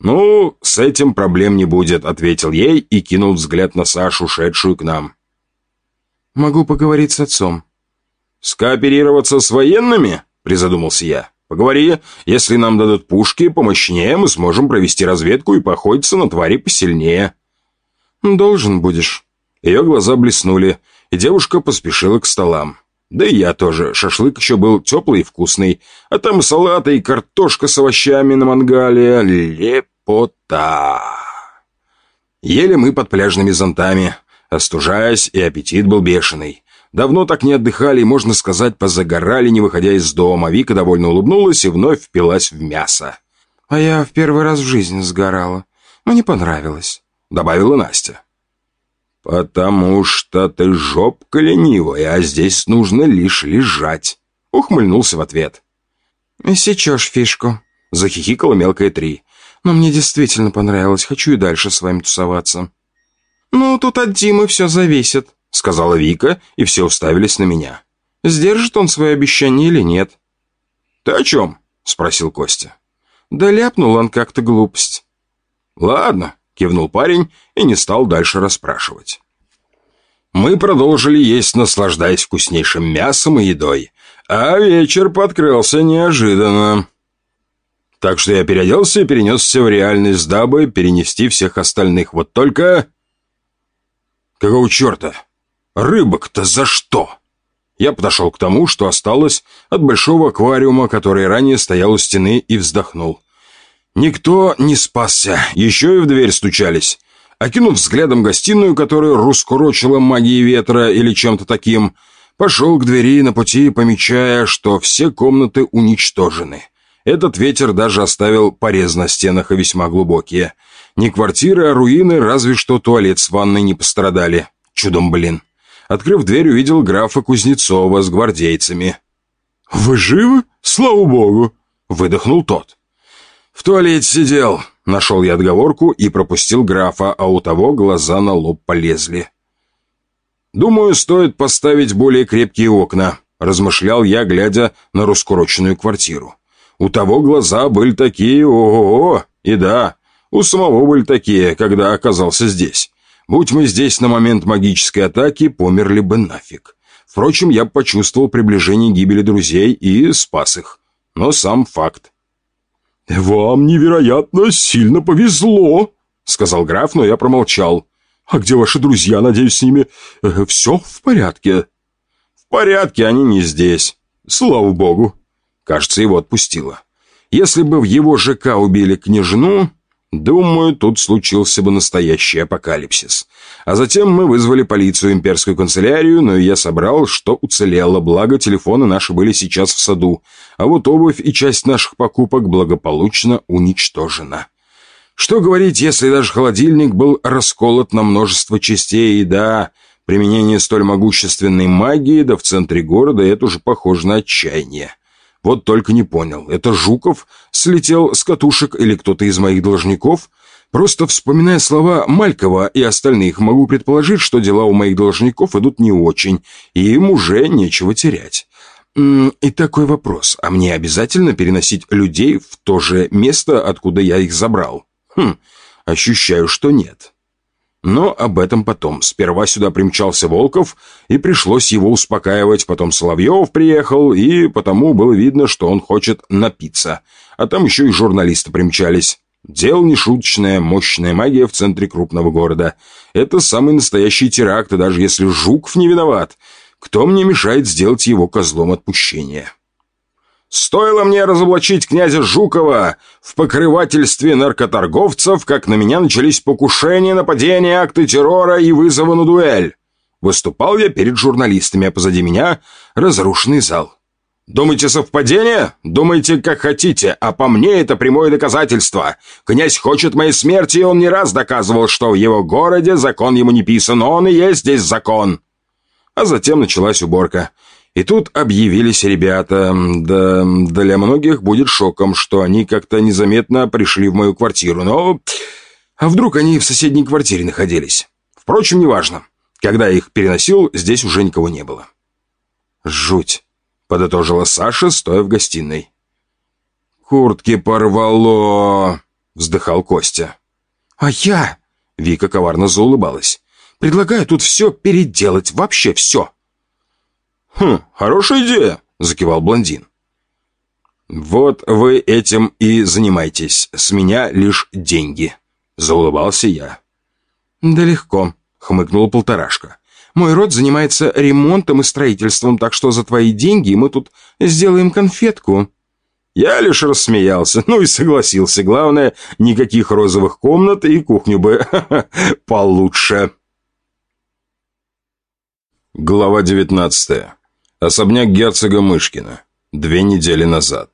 «Ну, с этим проблем не будет», — ответил ей и кинул взгляд на Сашу, шедшую к нам. «Могу поговорить с отцом». «Скооперироваться с военными?» — призадумался я. «Поговори, если нам дадут пушки помощнее, мы сможем провести разведку и походиться на твари посильнее». «Должен будешь». Ее глаза блеснули, и девушка поспешила к столам. Да и я тоже. Шашлык еще был теплый и вкусный. А там салаты и картошка с овощами на мангале. Лепота. Ели мы под пляжными зонтами, остужаясь, и аппетит был бешеный. Давно так не отдыхали и, можно сказать, позагорали, не выходя из дома. Вика довольно улыбнулась и вновь впилась в мясо. «А я в первый раз в жизни сгорала. Мне понравилось», — добавила Настя. «Потому что ты жопка ленивая, а здесь нужно лишь лежать», — ухмыльнулся в ответ. «Сечешь фишку», — захихикала мелкая три. «Но мне действительно понравилось, хочу и дальше с вами тусоваться». «Ну, тут от Димы все зависит», — сказала Вика, и все уставились на меня. «Сдержит он свое обещание или нет?» «Ты о чем?» — спросил Костя. «Да ляпнул он как-то глупость». «Ладно, Кивнул парень и не стал дальше расспрашивать. Мы продолжили есть, наслаждаясь вкуснейшим мясом и едой. А вечер подкрылся неожиданно. Так что я переоделся и перенесся в реальность, дабы перенести всех остальных. Вот только... Какого черта? Рыбок-то за что? Я подошел к тому, что осталось от большого аквариума, который ранее стоял у стены, и вздохнул. Никто не спасся, еще и в дверь стучались. Окинув взглядом гостиную, которую раскурочила магией ветра или чем-то таким, пошел к двери на пути, помечая, что все комнаты уничтожены. Этот ветер даже оставил порез на стенах и весьма глубокие. Не квартиры, а руины, разве что туалет с ванной не пострадали. Чудом, блин. Открыв дверь, увидел графа Кузнецова с гвардейцами. «Вы живы? Слава богу!» — выдохнул тот. «В туалете сидел», — нашел я отговорку и пропустил графа, а у того глаза на лоб полезли. «Думаю, стоит поставить более крепкие окна», — размышлял я, глядя на раскуроченную квартиру. «У того глаза были такие, ого-го, и да, у самого были такие, когда оказался здесь. Будь мы здесь на момент магической атаки, померли бы нафиг. Впрочем, я почувствовал приближение гибели друзей и спас их. Но сам факт. «Вам невероятно сильно повезло», — сказал граф, но я промолчал. «А где ваши друзья? Надеюсь, с ними э, все в порядке?» «В порядке, они не здесь. Слава богу». Кажется, его отпустило. Если бы в его ЖК убили княжну, Думаю, тут случился бы настоящий апокалипсис. А затем мы вызвали полицию, имперскую канцелярию, но я собрал, что уцелело, благо телефоны наши были сейчас в саду, а вот обувь и часть наших покупок благополучно уничтожена. Что говорить, если даже холодильник был расколот на множество частей, и да, применение столь могущественной магии, да в центре города, это уже похоже на отчаяние. Вот только не понял, это Жуков слетел с катушек или кто-то из моих должников? Просто вспоминая слова Малькова и остальных, могу предположить, что дела у моих должников идут не очень, и им уже нечего терять. И такой вопрос. А мне обязательно переносить людей в то же место, откуда я их забрал? Хм, ощущаю, что нет. Но об этом потом. Сперва сюда примчался Волков, и пришлось его успокаивать. Потом Соловьев приехал, и потому было видно, что он хочет напиться. А там еще и журналисты примчались. Дело нешуточное, мощная магия в центре крупного города. Это самый настоящий теракт, и даже если Жуков не виноват, кто мне мешает сделать его козлом отпущения? Стоило мне разоблачить князя Жукова в покрывательстве наркоторговцев, как на меня начались покушения, нападения, акты террора и вызовы на дуэль. Выступал я перед журналистами, а позади меня разрушенный зал. Думаете, совпадение? Думаете, как хотите, а по мне это прямое доказательство. Князь хочет моей смерти, и он не раз доказывал, что в его городе закон ему не писан, он и есть здесь закон. А затем началась уборка. И тут объявились ребята. Да, для многих будет шоком, что они как-то незаметно пришли в мою квартиру. Но... А вдруг они в соседней квартире находились? Впрочем, неважно. Когда я их переносил, здесь уже никого не было. Жуть. — подытожила Саша, стоя в гостиной. «Куртки порвало!» — вздыхал Костя. «А я...» — Вика коварно заулыбалась. «Предлагаю тут все переделать, вообще все!» «Хм, хорошая идея!» — закивал блондин. «Вот вы этим и занимайтесь. С меня лишь деньги», — заулыбался я. «Да легко», — хмыкнула полторашка. Мой род занимается ремонтом и строительством, так что за твои деньги мы тут сделаем конфетку». Я лишь рассмеялся, ну и согласился. Главное, никаких розовых комнат и кухню бы получше. Глава 19. Особняк герцога Мышкина. Две недели назад.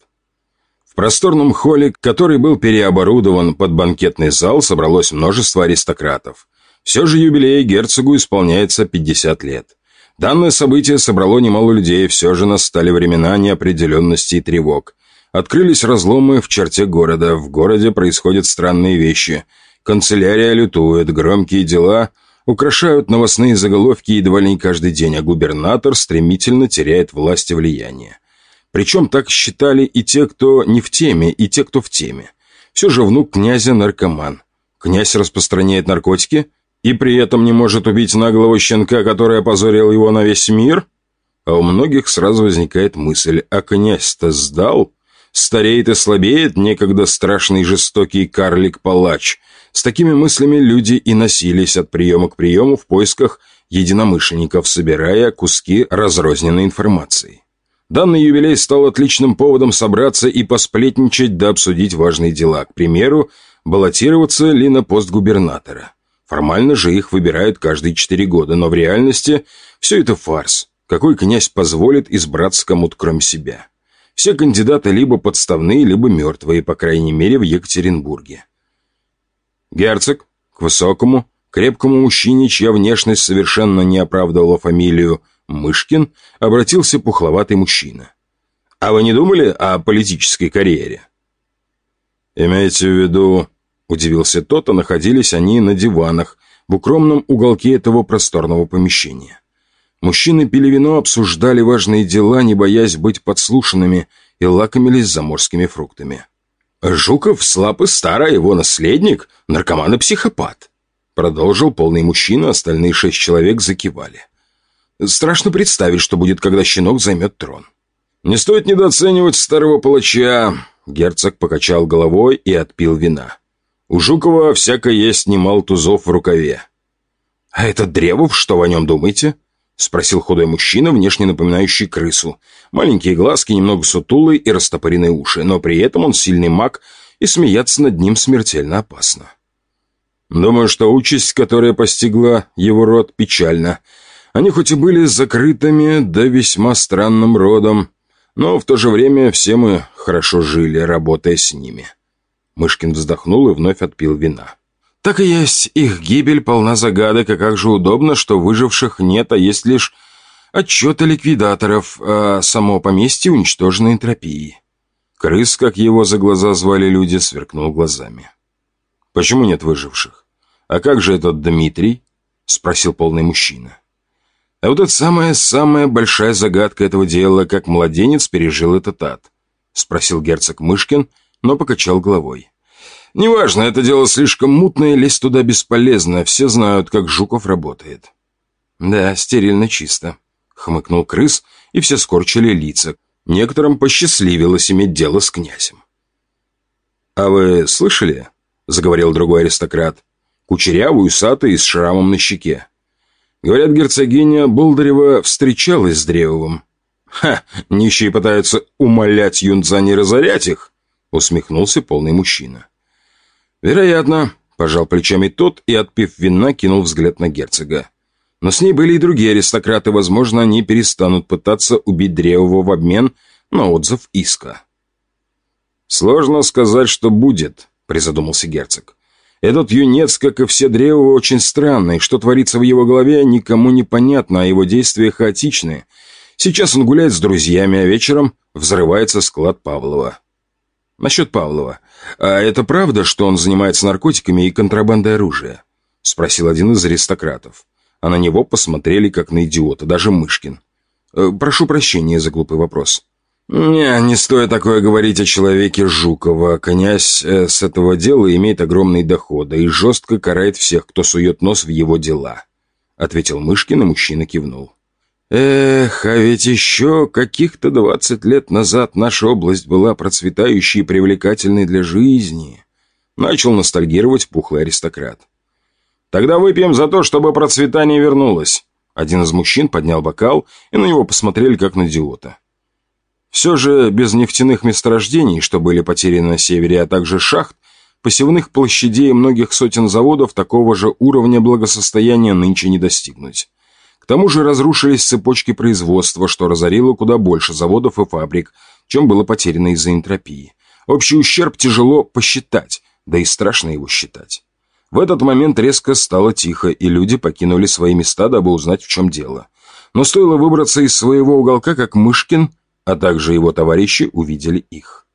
В просторном холле, который был переоборудован под банкетный зал, собралось множество аристократов. Все же юбилей герцогу исполняется 50 лет. Данное событие собрало немало людей, все же настали времена неопределенности и тревог. Открылись разломы в черте города, в городе происходят странные вещи. Канцелярия лютует, громкие дела украшают новостные заголовки едва ли не каждый день, а губернатор стремительно теряет власть и влияние. Причем так считали и те, кто не в теме, и те, кто в теме. Все же внук князя наркоман. Князь распространяет наркотики – и при этом не может убить наглого щенка, который опозорил его на весь мир? А у многих сразу возникает мысль, а князь-то сдал? Стареет и слабеет некогда страшный жестокий карлик-палач. С такими мыслями люди и носились от приема к приему в поисках единомышленников, собирая куски разрозненной информации. Данный юбилей стал отличным поводом собраться и посплетничать да обсудить важные дела. К примеру, баллотироваться ли на пост губернатора. Формально же их выбирают каждые четыре года, но в реальности все это фарс. Какой князь позволит избраться кому-то кроме себя? Все кандидаты либо подставные, либо мертвые, по крайней мере, в Екатеринбурге. Герцог, к высокому, крепкому мужчине, чья внешность совершенно не оправдывала фамилию Мышкин, обратился пухловатый мужчина. «А вы не думали о политической карьере?» «Имеете в виду Удивился тот, а находились они на диванах в укромном уголке этого просторного помещения. Мужчины пили вино, обсуждали важные дела, не боясь быть подслушанными, и лакомились заморскими фруктами. «Жуков слаб и старый, его наследник, наркоман и психопат», продолжил полный мужчина, остальные шесть человек закивали. «Страшно представить, что будет, когда щенок займет трон». «Не стоит недооценивать старого палача», герцог покачал головой и отпил вина. У Жукова всяко есть немало тузов в рукаве. «А этот Древов, что вы о нем думаете?» — спросил худой мужчина, внешне напоминающий крысу. Маленькие глазки, немного сутулые и растопыренные уши, но при этом он сильный маг, и смеяться над ним смертельно опасно. Думаю, что участь, которая постигла его род, печальна. Они хоть и были закрытыми, да весьма странным родом, но в то же время все мы хорошо жили, работая с ними. Мышкин вздохнул и вновь отпил вина. «Так и есть. Их гибель полна загадок, и как же удобно, что выживших нет, а есть лишь отчеты ликвидаторов, а само поместье уничтожено энтропией». Крыс, как его за глаза звали люди, сверкнул глазами. «Почему нет выживших? А как же этот Дмитрий?» — спросил полный мужчина. А вот это самая-самая большая загадка этого дела, как младенец пережил этот ад. Спросил герцог Мышкин, но покачал головой. Неважно, это дело слишком мутное, лезть туда бесполезно, все знают, как Жуков работает. Да, стерильно чисто. Хмыкнул крыс, и все скорчили лица. Некоторым посчастливилось иметь дело с князем. «А вы слышали?» — заговорил другой аристократ. Кучерявый, усатый, с шрамом на щеке. Говорят, герцогиня Болдарева встречалась с Древовым. «Ха! Нищие пытаются умолять юнца не разорять их!» — усмехнулся полный мужчина. «Вероятно», — пожал плечами тот и, отпив вина, кинул взгляд на герцога. Но с ней были и другие аристократы, возможно, они перестанут пытаться убить Древова в обмен на отзыв иска. «Сложно сказать, что будет», — призадумался герцог. «Этот юнец, как и все Древова, очень странный. Что творится в его голове, никому не понятно, а его действия хаотичны. Сейчас он гуляет с друзьями, а вечером взрывается склад Павлова». «Насчет Павлова. А это правда, что он занимается наркотиками и контрабандой оружия?» — спросил один из аристократов а на него посмотрели как на идиота, даже Мышкин. Э, «Прошу прощения за глупый вопрос». «Не, не стоит такое говорить о человеке Жукова. Князь э, с этого дела имеет огромные доходы и жестко карает всех, кто сует нос в его дела», — ответил Мышкин, и мужчина кивнул. «Эх, а ведь еще каких-то двадцать лет назад наша область была процветающей и привлекательной для жизни», — начал ностальгировать пухлый аристократ. Тогда выпьем за то, чтобы процветание вернулось». Один из мужчин поднял бокал, и на него посмотрели как на идиота. Все же без нефтяных месторождений, что были потеряны на севере, а также шахт, посевных площадей многих сотен заводов такого же уровня благосостояния нынче не достигнуть. Тому же разрушились цепочки производства, что разорило куда больше заводов и фабрик, чем было потеряно из-за энтропии. Общий ущерб тяжело посчитать, да и страшно его считать. В этот момент резко стало тихо, и люди покинули свои места, дабы узнать, в чем дело. Но стоило выбраться из своего уголка, как Мышкин, а также его товарищи увидели их.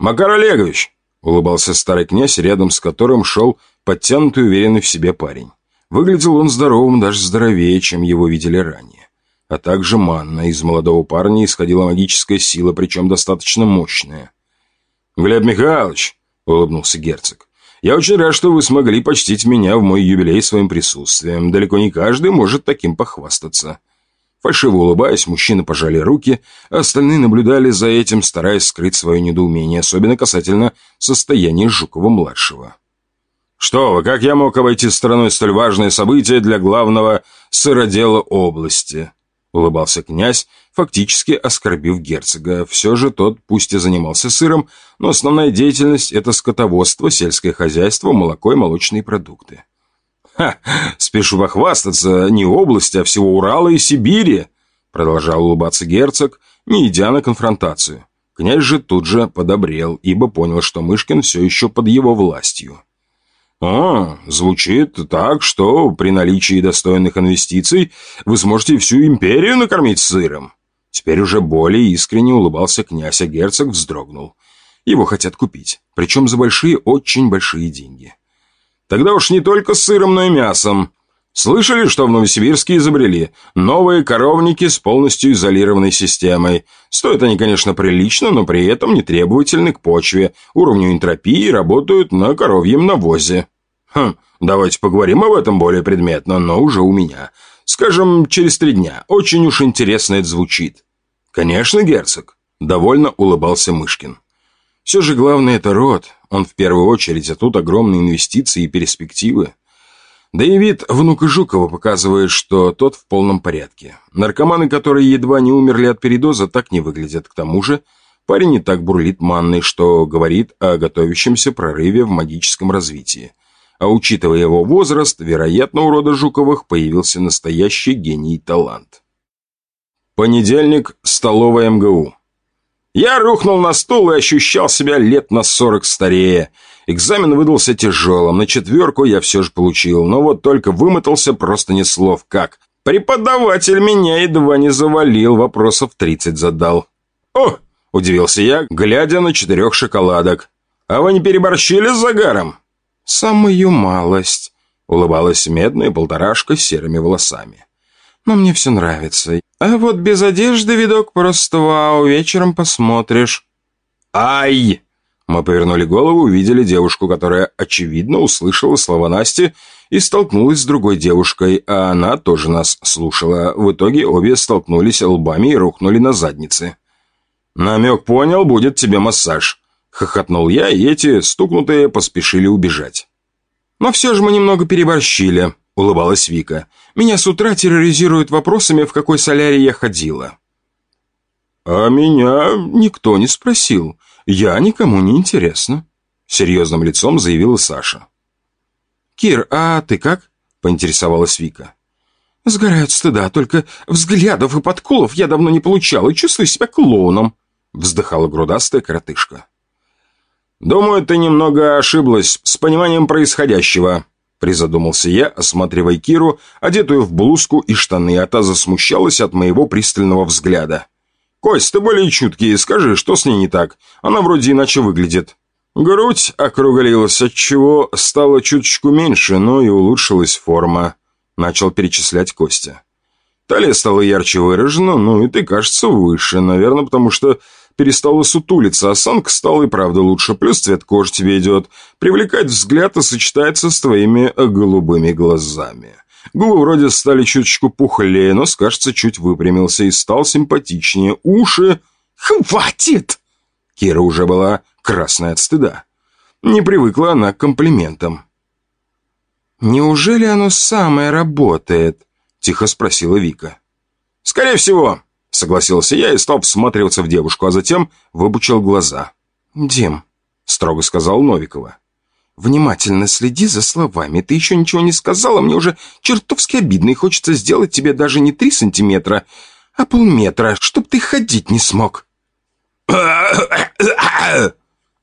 «Макар Олегович!» — улыбался старый князь, рядом с которым шел подтянутый, уверенный в себе парень. Выглядел он здоровым, даже здоровее, чем его видели ранее. А также манна. Из молодого парня исходила магическая сила, причем достаточно мощная. «Глеб Михайлович!» — улыбнулся герцог. Я очень рад, что вы смогли почтить меня в мой юбилей своим присутствием. Далеко не каждый может таким похвастаться». Фальшиво улыбаясь, мужчины пожали руки, а остальные наблюдали за этим, стараясь скрыть свое недоумение, особенно касательно состояния Жукова-младшего. «Что вы, как я мог обойти стороной столь важное событие для главного сыродела области?» улыбался князь, фактически оскорбив герцога. Все же тот, пусть и занимался сыром, но основная деятельность – это скотоводство, сельское хозяйство, молоко и молочные продукты. «Ха! Спешу похвастаться, не область, а всего Урала и Сибири!» Продолжал улыбаться герцог, не идя на конфронтацию. Князь же тут же подобрел, ибо понял, что Мышкин все еще под его властью. «А, звучит так, что при наличии достойных инвестиций вы сможете всю империю накормить сыром». Теперь уже более искренне улыбался князь, а герцог вздрогнул. Его хотят купить, причем за большие, очень большие деньги. Тогда уж не только сыром, но и мясом. Слышали, что в Новосибирске изобрели? Новые коровники с полностью изолированной системой. Стоят они, конечно, прилично, но при этом не требовательны к почве, уровню энтропии и работают на коровьем навозе. Хм, давайте поговорим об этом более предметно, но уже у меня. Скажем, через три дня. Очень уж интересно это звучит. Конечно, герцог. Довольно улыбался Мышкин. Все же главное это род. Он в первую очередь, а тут огромные инвестиции и перспективы. Да и вид внука Жукова показывает, что тот в полном порядке. Наркоманы, которые едва не умерли от передоза, так не выглядят. К тому же, парень не так бурлит манной, что говорит о готовящемся прорыве в магическом развитии. А учитывая его возраст, вероятно, у рода Жуковых появился настоящий гений и талант. Понедельник, столовая МГУ. Я рухнул на стул и ощущал себя лет на сорок старее – Экзамен выдался тяжелым, на четверку я все же получил, но вот только вымотался просто не слов как. Преподаватель меня едва не завалил, вопросов тридцать задал. «О!» – удивился я, глядя на четырех шоколадок. «А вы не переборщили с загаром?» «Самую малость», – улыбалась медная полторашка с серыми волосами. но мне все нравится. А вот без одежды видок просто вау, вечером посмотришь». «Ай!» Мы повернули голову, увидели девушку, которая, очевидно, услышала слова Насти и столкнулась с другой девушкой, а она тоже нас слушала. В итоге обе столкнулись лбами и рухнули на задницы. «Намек понял, будет тебе массаж», — хохотнул я, и эти стукнутые поспешили убежать. «Но все же мы немного переборщили», — улыбалась Вика. «Меня с утра терроризируют вопросами, в какой солярий я ходила». «А меня никто не спросил. Я никому не интересна», — серьезным лицом заявила Саша. «Кир, а ты как?» — поинтересовалась Вика. «Сгорают стыда, только взглядов и подколов я давно не получала и чувствую себя клоуном», — вздыхала грудастая коротышка. «Думаю, ты немного ошиблась с пониманием происходящего», — призадумался я, осматривая Киру, одетую в блузку и штаны, а та засмущалась от моего пристального взгляда. «Кость, ты более чуткий, скажи, что с ней не так? Она вроде иначе выглядит». Грудь округлилась, отчего стало чуточку меньше, но и улучшилась форма. Начал перечислять Костя. Талия стала ярче выражена, ну и ты, кажется, выше, наверное, потому что перестала сутулиться, осанка стала и правда лучше, плюс цвет кожи тебе идет. Привлекать взгляд и сочетается с твоими голубыми глазами. Губы вроде стали чуточку пухлее, но, кажется, чуть выпрямился и стал симпатичнее. Уши... «Хватит!» Кира уже была красная от стыда. Не привыкла она к комплиментам. «Неужели оно самое работает?» – тихо спросила Вика. «Скорее всего», – согласился я и стал всматриваться в девушку, а затем выпучил глаза. «Дим», – строго сказал Новикова, – «внимательно следи за словами. Ты еще ничего не сказала, мне уже чертовски обидно, и хочется сделать тебе даже не три сантиметра, а полметра, чтоб ты ходить не смог».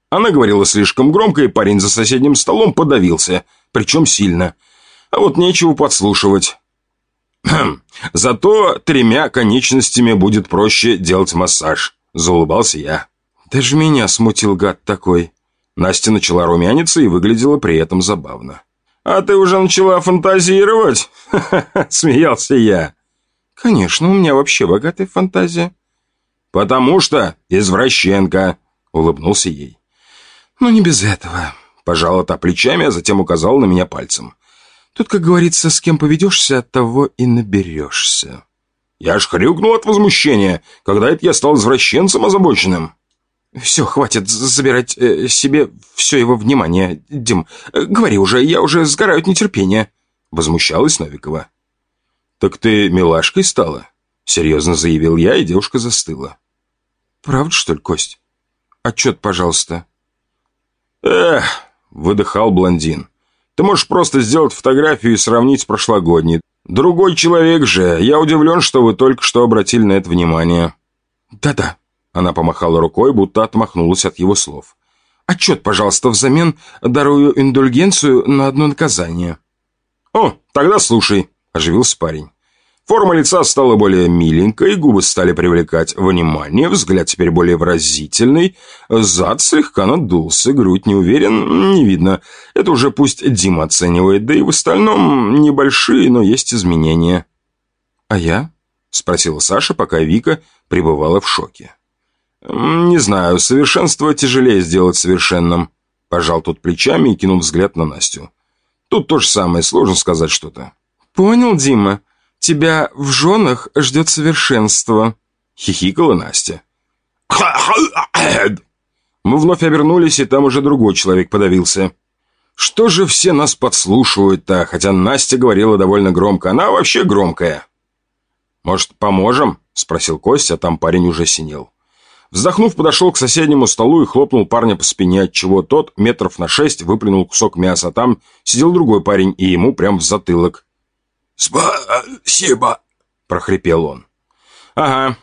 Она говорила слишком громко, и парень за соседним столом подавился, причем сильно. А вот нечего подслушивать. «Зато тремя конечностями будет проще делать массаж», – заулыбался я. «Даже меня смутил гад такой». Настя начала румяниться и выглядела при этом забавно. «А ты уже начала фантазировать?» – смеялся я. «Конечно, у меня вообще богатая фантазия». «Потому что извращенка», – улыбнулся ей. «Ну, не без этого», – пожала та плечами, а затем указала на меня пальцем. «Тут, как говорится, с кем поведешься, от того и наберешься». Я аж хрюкнул от возмущения, когда это я стал извращенцем озабоченным. «Все, хватит забирать э, себе все его внимание, Дим. Э, говори уже, я уже сгораю от нетерпения», — возмущалась Новикова. «Так ты милашкой стала?» — серьезно заявил я, и девушка застыла. «Правда, что ли, Кость? Отчет, пожалуйста». «Эх», — выдыхал блондин. «Ты можешь просто сделать фотографию и сравнить с прошлогодней. Другой человек же. Я удивлен, что вы только что обратили на это внимание». «Да-да», — она помахала рукой, будто отмахнулась от его слов. «Отчет, пожалуйста, взамен дарую индульгенцию на одно наказание». «О, тогда слушай», — оживился парень. Форма лица стала более миленькой, губы стали привлекать внимание, взгляд теперь более выразительный, зад слегка надулся, грудь не уверен, не видно. Это уже пусть Дима оценивает, да и в остальном небольшие, но есть изменения. «А я?» – спросила Саша, пока Вика пребывала в шоке. «Не знаю, совершенство тяжелее сделать совершенным», – пожал тут плечами и кинул взгляд на Настю. «Тут то же самое, сложно сказать что-то». «Понял, Дима?» Тебя в женах ждет совершенство», — хихикала Настя. Мы вновь обернулись, и там уже другой человек подавился. Что же все нас подслушивают-то, хотя Настя говорила довольно громко. Она вообще громкая. «Может, поможем?» — спросил Костя, а там парень уже синел. Вздохнув, подошел к соседнему столу и хлопнул парня по спине, отчего тот метров на шесть выплюнул кусок мяса, там сидел другой парень, и ему прям в затылок. «Спасибо!» – прохрипел он. «Ага».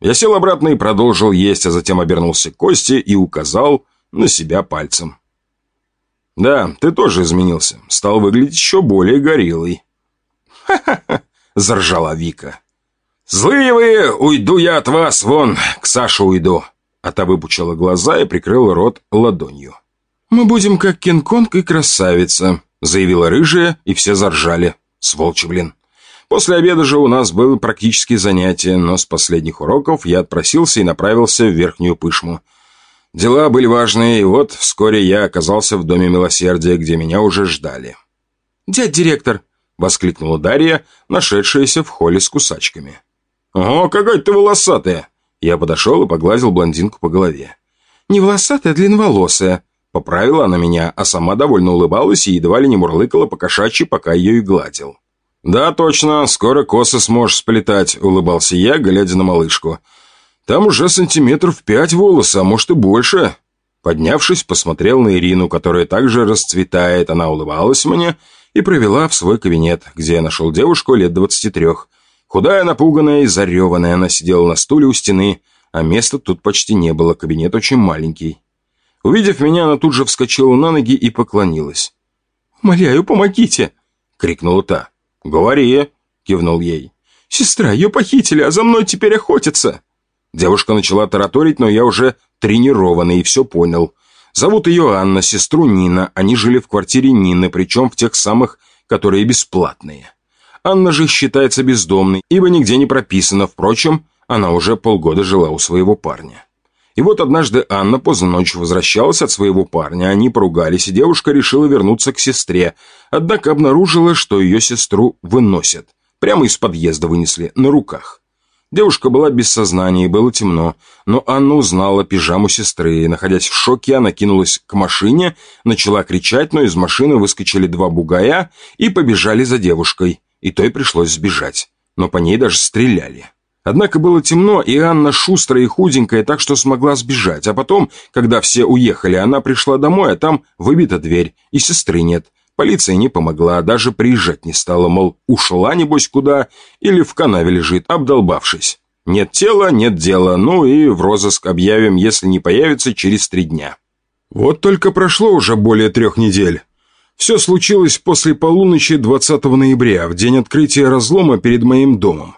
Я сел обратно и продолжил есть, а затем обернулся к Косте и указал на себя пальцем. «Да, ты тоже изменился. Стал выглядеть еще более горелый». «Ха-ха-ха!» – заржала Вика. «Злые вы! Уйду я от вас! Вон, к Саше уйду!» А та выпучила глаза и прикрыла рот ладонью. «Мы будем как Кинг-Конг и красавица», – заявила рыжая, и все заржали. Сволочи, блин. После обеда же у нас было практические занятия, но с последних уроков я отпросился и направился в верхнюю пышму. Дела были важные, и вот вскоре я оказался в Доме Милосердия, где меня уже ждали. «Дядь директор!» — воскликнула Дарья, нашедшаяся в холле с кусачками. «О, какая ты волосатая!» Я подошел и погладил блондинку по голове. «Не волосатая, а длинноволосая», — поправила она меня, а сама довольно улыбалась и едва ли не мурлыкала по кошачьи, пока ее и гладил. «Да, точно, скоро косы сможешь сплетать», — улыбался я, глядя на малышку. «Там уже сантиметров пять волоса, а может и больше». Поднявшись, посмотрел на Ирину, которая также расцветает. Она улыбалась мне и провела в свой кабинет, где я нашел девушку лет двадцати трех. Худая, напуганная и зареванная, она сидела на стуле у стены, а места тут почти не было, кабинет очень маленький. Увидев меня, она тут же вскочила на ноги и поклонилась. «Умоляю, помогите!» — крикнула та. «Говори!» — кивнул ей. «Сестра, ее похитили, а за мной теперь охотятся!» Девушка начала тараторить, но я уже тренированный и все понял. Зовут ее Анна, сестру Нина. Они жили в квартире Нины, причем в тех самых, которые бесплатные. Анна же считается бездомной, ибо нигде не прописана. Впрочем, она уже полгода жила у своего парня. И вот однажды Анна поздно ночью возвращалась от своего парня, они поругались, и девушка решила вернуться к сестре, однако обнаружила, что ее сестру выносят. Прямо из подъезда вынесли, на руках. Девушка была без сознания, и было темно, но Анна узнала пижаму сестры, и, находясь в шоке, она кинулась к машине, начала кричать, но из машины выскочили два бугая и побежали за девушкой, и той пришлось сбежать, но по ней даже стреляли. Однако было темно, и Анна шустрая и худенькая, так что смогла сбежать. А потом, когда все уехали, она пришла домой, а там выбита дверь, и сестры нет. Полиция не помогла, даже приезжать не стала, мол, ушла небось куда, или в канаве лежит, обдолбавшись. Нет тела, нет дела, ну и в розыск объявим, если не появится через три дня. Вот только прошло уже более трех недель. Все случилось после полуночи 20 ноября, в день открытия разлома перед моим домом.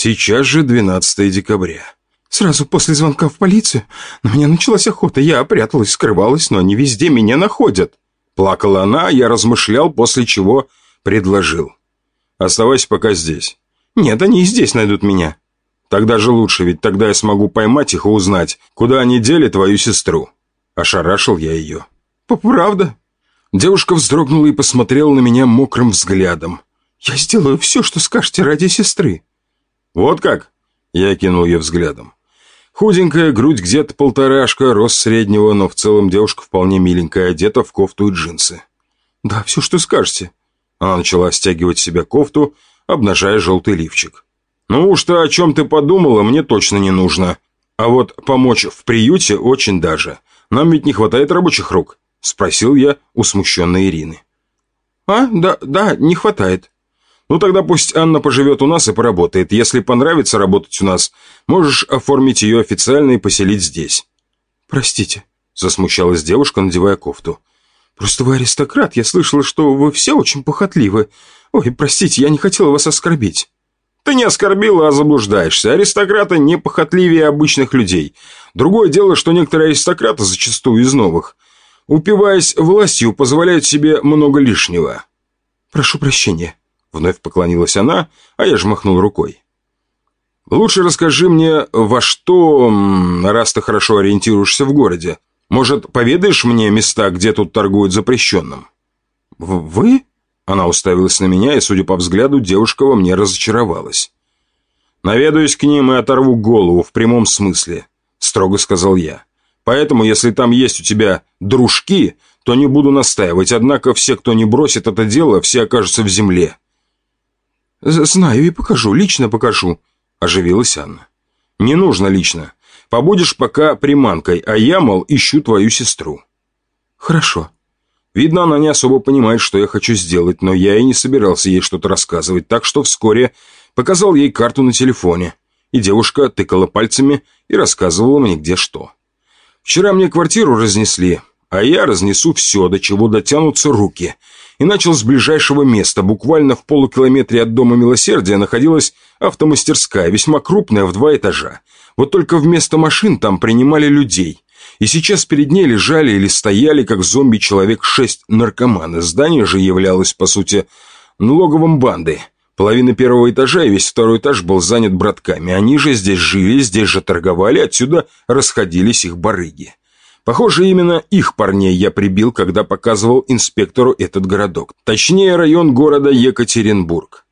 Сейчас же 12 декабря. Сразу после звонка в полицию на меня началась охота. Я пряталась, скрывалась, но они везде меня находят. Плакала она, я размышлял, после чего предложил. Оставайся пока здесь. Нет, они и здесь найдут меня. Тогда же лучше, ведь тогда я смогу поймать их и узнать, куда они дели твою сестру. Ошарашил я ее. Правда? Девушка вздрогнула и посмотрела на меня мокрым взглядом. Я сделаю все, что скажете ради сестры. «Вот как?» Я кинул ее взглядом. Худенькая, грудь где-то полторашка, рост среднего, но в целом девушка вполне миленькая, одета в кофту и джинсы. «Да, все, что скажете». Она начала стягивать с себя кофту, обнажая желтый лифчик. «Ну уж то, о чем ты подумала, мне точно не нужно. А вот помочь в приюте очень даже. Нам ведь не хватает рабочих рук», — спросил я у смущенной Ирины. «А, да, да, не хватает», ну тогда пусть Анна поживет у нас и поработает. Если понравится работать у нас, можешь оформить ее официально и поселить здесь». «Простите», — засмущалась девушка, надевая кофту. «Просто вы аристократ. Я слышала, что вы все очень похотливы. Ой, простите, я не хотела вас оскорбить». «Ты не оскорбила, а заблуждаешься. Аристократы не похотливее обычных людей. Другое дело, что некоторые аристократы, зачастую из новых, упиваясь властью, позволяют себе много лишнего». «Прошу прощения», Вновь поклонилась она, а я же махнул рукой. «Лучше расскажи мне, во что, раз ты хорошо ориентируешься в городе. Может, поведаешь мне места, где тут торгуют запрещенным?» «Вы?» Она уставилась на меня, и, судя по взгляду, девушка во мне разочаровалась. «Наведаюсь к ним и оторву голову в прямом смысле», — строго сказал я. «Поэтому, если там есть у тебя дружки, то не буду настаивать, однако все, кто не бросит это дело, все окажутся в земле». «Знаю и покажу, лично покажу», – оживилась Анна. «Не нужно лично. Побудешь пока приманкой, а я, мол, ищу твою сестру». «Хорошо». Видно, она не особо понимает, что я хочу сделать, но я и не собирался ей что-то рассказывать, так что вскоре показал ей карту на телефоне, и девушка тыкала пальцами и рассказывала мне где что. «Вчера мне квартиру разнесли, а я разнесу все, до чего дотянутся руки» и начал с ближайшего места. Буквально в полукилометре от Дома Милосердия находилась автомастерская, весьма крупная, в два этажа. Вот только вместо машин там принимали людей. И сейчас перед ней лежали или стояли, как зомби, человек шесть наркоманы. Здание же являлось, по сути, логовом банды. Половина первого этажа и весь второй этаж был занят братками. Они же здесь жили, здесь же торговали, отсюда расходились их барыги. Похоже, именно их парней я прибил, когда показывал инспектору этот городок. Точнее, район города Екатеринбург.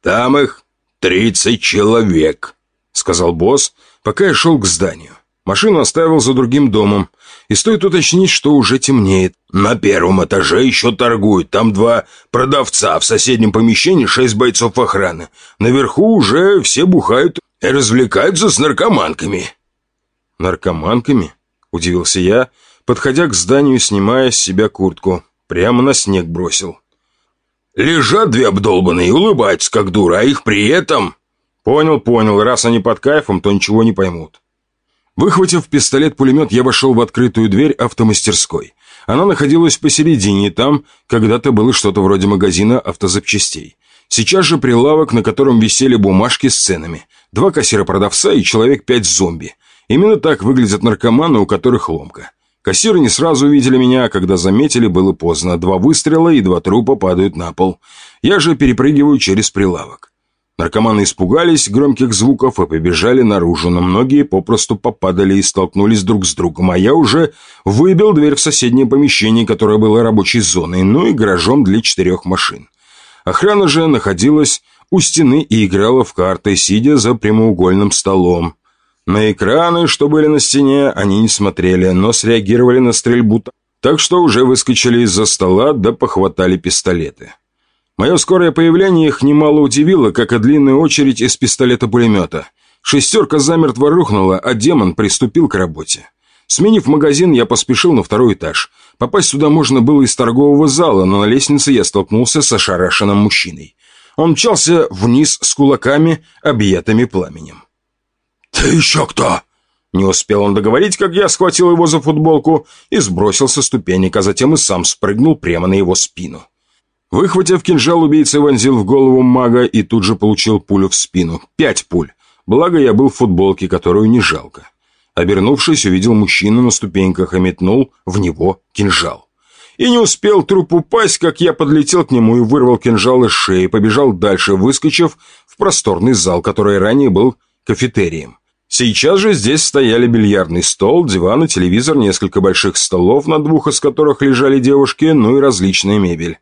«Там их тридцать человек», — сказал босс, пока я шел к зданию. Машину оставил за другим домом. И стоит уточнить, что уже темнеет. На первом этаже еще торгуют. Там два продавца. В соседнем помещении шесть бойцов охраны. Наверху уже все бухают и развлекаются с наркоманками. Наркоманками? Удивился я, подходя к зданию, снимая с себя куртку. Прямо на снег бросил. Лежат две обдолбанные улыбаются, как дура, а их при этом... Понял, понял. Раз они под кайфом, то ничего не поймут. Выхватив пистолет-пулемет, я вошел в открытую дверь автомастерской. Она находилась посередине, там когда-то было что-то вроде магазина автозапчастей. Сейчас же прилавок, на котором висели бумажки с ценами. Два кассира-продавца и человек пять зомби. Именно так выглядят наркоманы, у которых ломка. Кассиры не сразу увидели меня, а когда заметили, было поздно. Два выстрела и два трупа падают на пол. Я же перепрыгиваю через прилавок. Наркоманы испугались громких звуков и побежали наружу, но многие попросту попадали и столкнулись друг с другом, а я уже выбил дверь в соседнее помещение, которое было рабочей зоной, ну и гаражом для четырех машин. Охрана же находилась у стены и играла в карты, сидя за прямоугольным столом. На экраны, что были на стене, они не смотрели, но среагировали на стрельбу, так что уже выскочили из-за стола да похватали пистолеты. Мое скорое появление их немало удивило, как и длинная очередь из пистолета-пулемета. Шестерка замертво рухнула, а демон приступил к работе. Сменив магазин, я поспешил на второй этаж. Попасть сюда можно было из торгового зала, но на лестнице я столкнулся с ошарашенным мужчиной. Он мчался вниз с кулаками, объятыми пламенем. «Ты еще кто?» Не успел он договорить, как я схватил его за футболку и сбросил со ступенек, а затем и сам спрыгнул прямо на его спину. Выхватив кинжал, убийца вонзил в голову мага и тут же получил пулю в спину. Пять пуль. Благо, я был в футболке, которую не жалко. Обернувшись, увидел мужчину на ступеньках и метнул в него кинжал. И не успел труп упасть, как я подлетел к нему и вырвал кинжал из шеи, побежал дальше, выскочив в просторный зал, который ранее был кафетерием. Сейчас же здесь стояли бильярдный стол, диван и телевизор, несколько больших столов, на двух из которых лежали девушки, ну и различная мебель.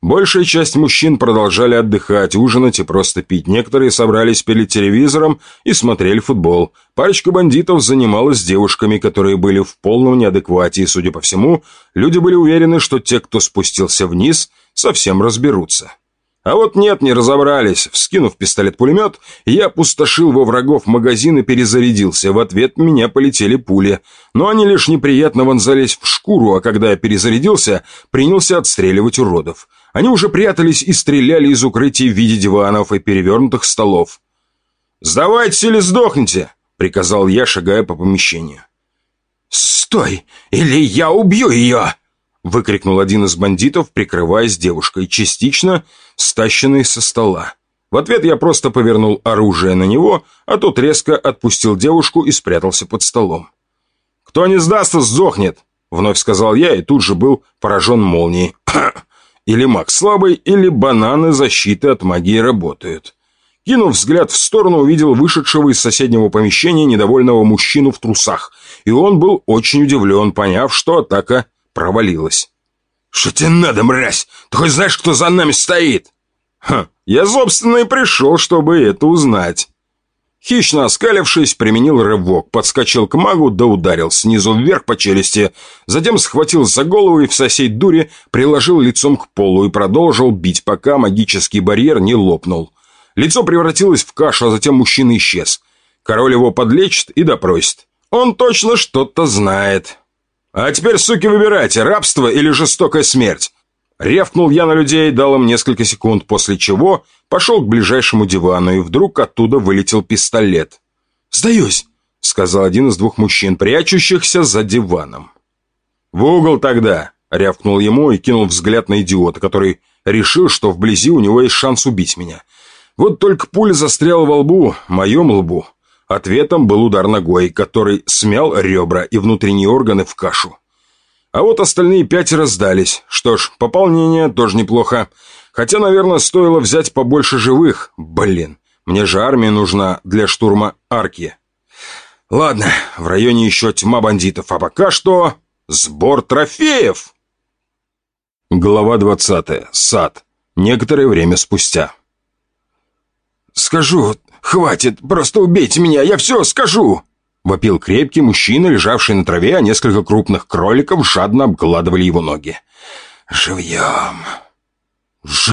Большая часть мужчин продолжали отдыхать, ужинать и просто пить. Некоторые собрались перед телевизором и смотрели футбол. Парочка бандитов занималась девушками, которые были в полном неадеквате, и, судя по всему, люди были уверены, что те, кто спустился вниз, совсем разберутся. А вот нет, не разобрались. Вскинув пистолет-пулемет, я опустошил во врагов магазин и перезарядился. В ответ меня полетели пули. Но они лишь неприятно вонзались в шкуру, а когда я перезарядился, принялся отстреливать уродов. Они уже прятались и стреляли из укрытий в виде диванов и перевернутых столов. «Сдавайтесь или сдохните!» — приказал я, шагая по помещению. «Стой, или я убью ее!» — выкрикнул один из бандитов, прикрываясь девушкой, частично стащенной со стола. В ответ я просто повернул оружие на него, а тот резко отпустил девушку и спрятался под столом. «Кто не сдастся, сдохнет!» — вновь сказал я и тут же был поражен молнией. Или маг слабый, или бананы защиты от магии работают. Кинув взгляд в сторону, увидел вышедшего из соседнего помещения недовольного мужчину в трусах, и он был очень удивлен, поняв, что атака провалилась. «Что тебе надо, мразь? Ты хоть знаешь, кто за нами стоит?» «Ха, я, собственно, и пришел, чтобы это узнать». Хищно оскалившись, применил рывок, подскочил к магу да ударил снизу вверх по челюсти, затем схватил за голову и в сосей дуре приложил лицом к полу и продолжил бить, пока магический барьер не лопнул. Лицо превратилось в кашу, а затем мужчина исчез. Король его подлечит и допросит. Он точно что-то знает. А теперь, суки, выбирайте, рабство или жестокая смерть. Рявкнул я на людей, дал им несколько секунд, после чего пошел к ближайшему дивану, и вдруг оттуда вылетел пистолет. «Сдаюсь», — сказал один из двух мужчин, прячущихся за диваном. «В угол тогда», — рявкнул ему и кинул взгляд на идиота, который решил, что вблизи у него есть шанс убить меня. Вот только пуля застряла во лбу, моем лбу. Ответом был удар ногой, который смял ребра и внутренние органы в кашу. А вот остальные пять раздались. Что ж, пополнение тоже неплохо. Хотя, наверное, стоило взять побольше живых. Блин, мне же армия нужна для штурма арки. Ладно, в районе еще тьма бандитов, а пока что... Сбор трофеев! Глава двадцатая. Сад. Некоторое время спустя. «Скажу, хватит, просто убейте меня, я все скажу!» Вопил крепкий мужчина, лежавший на траве, а несколько крупных кроликов жадно обгладывали его ноги. «Живьем!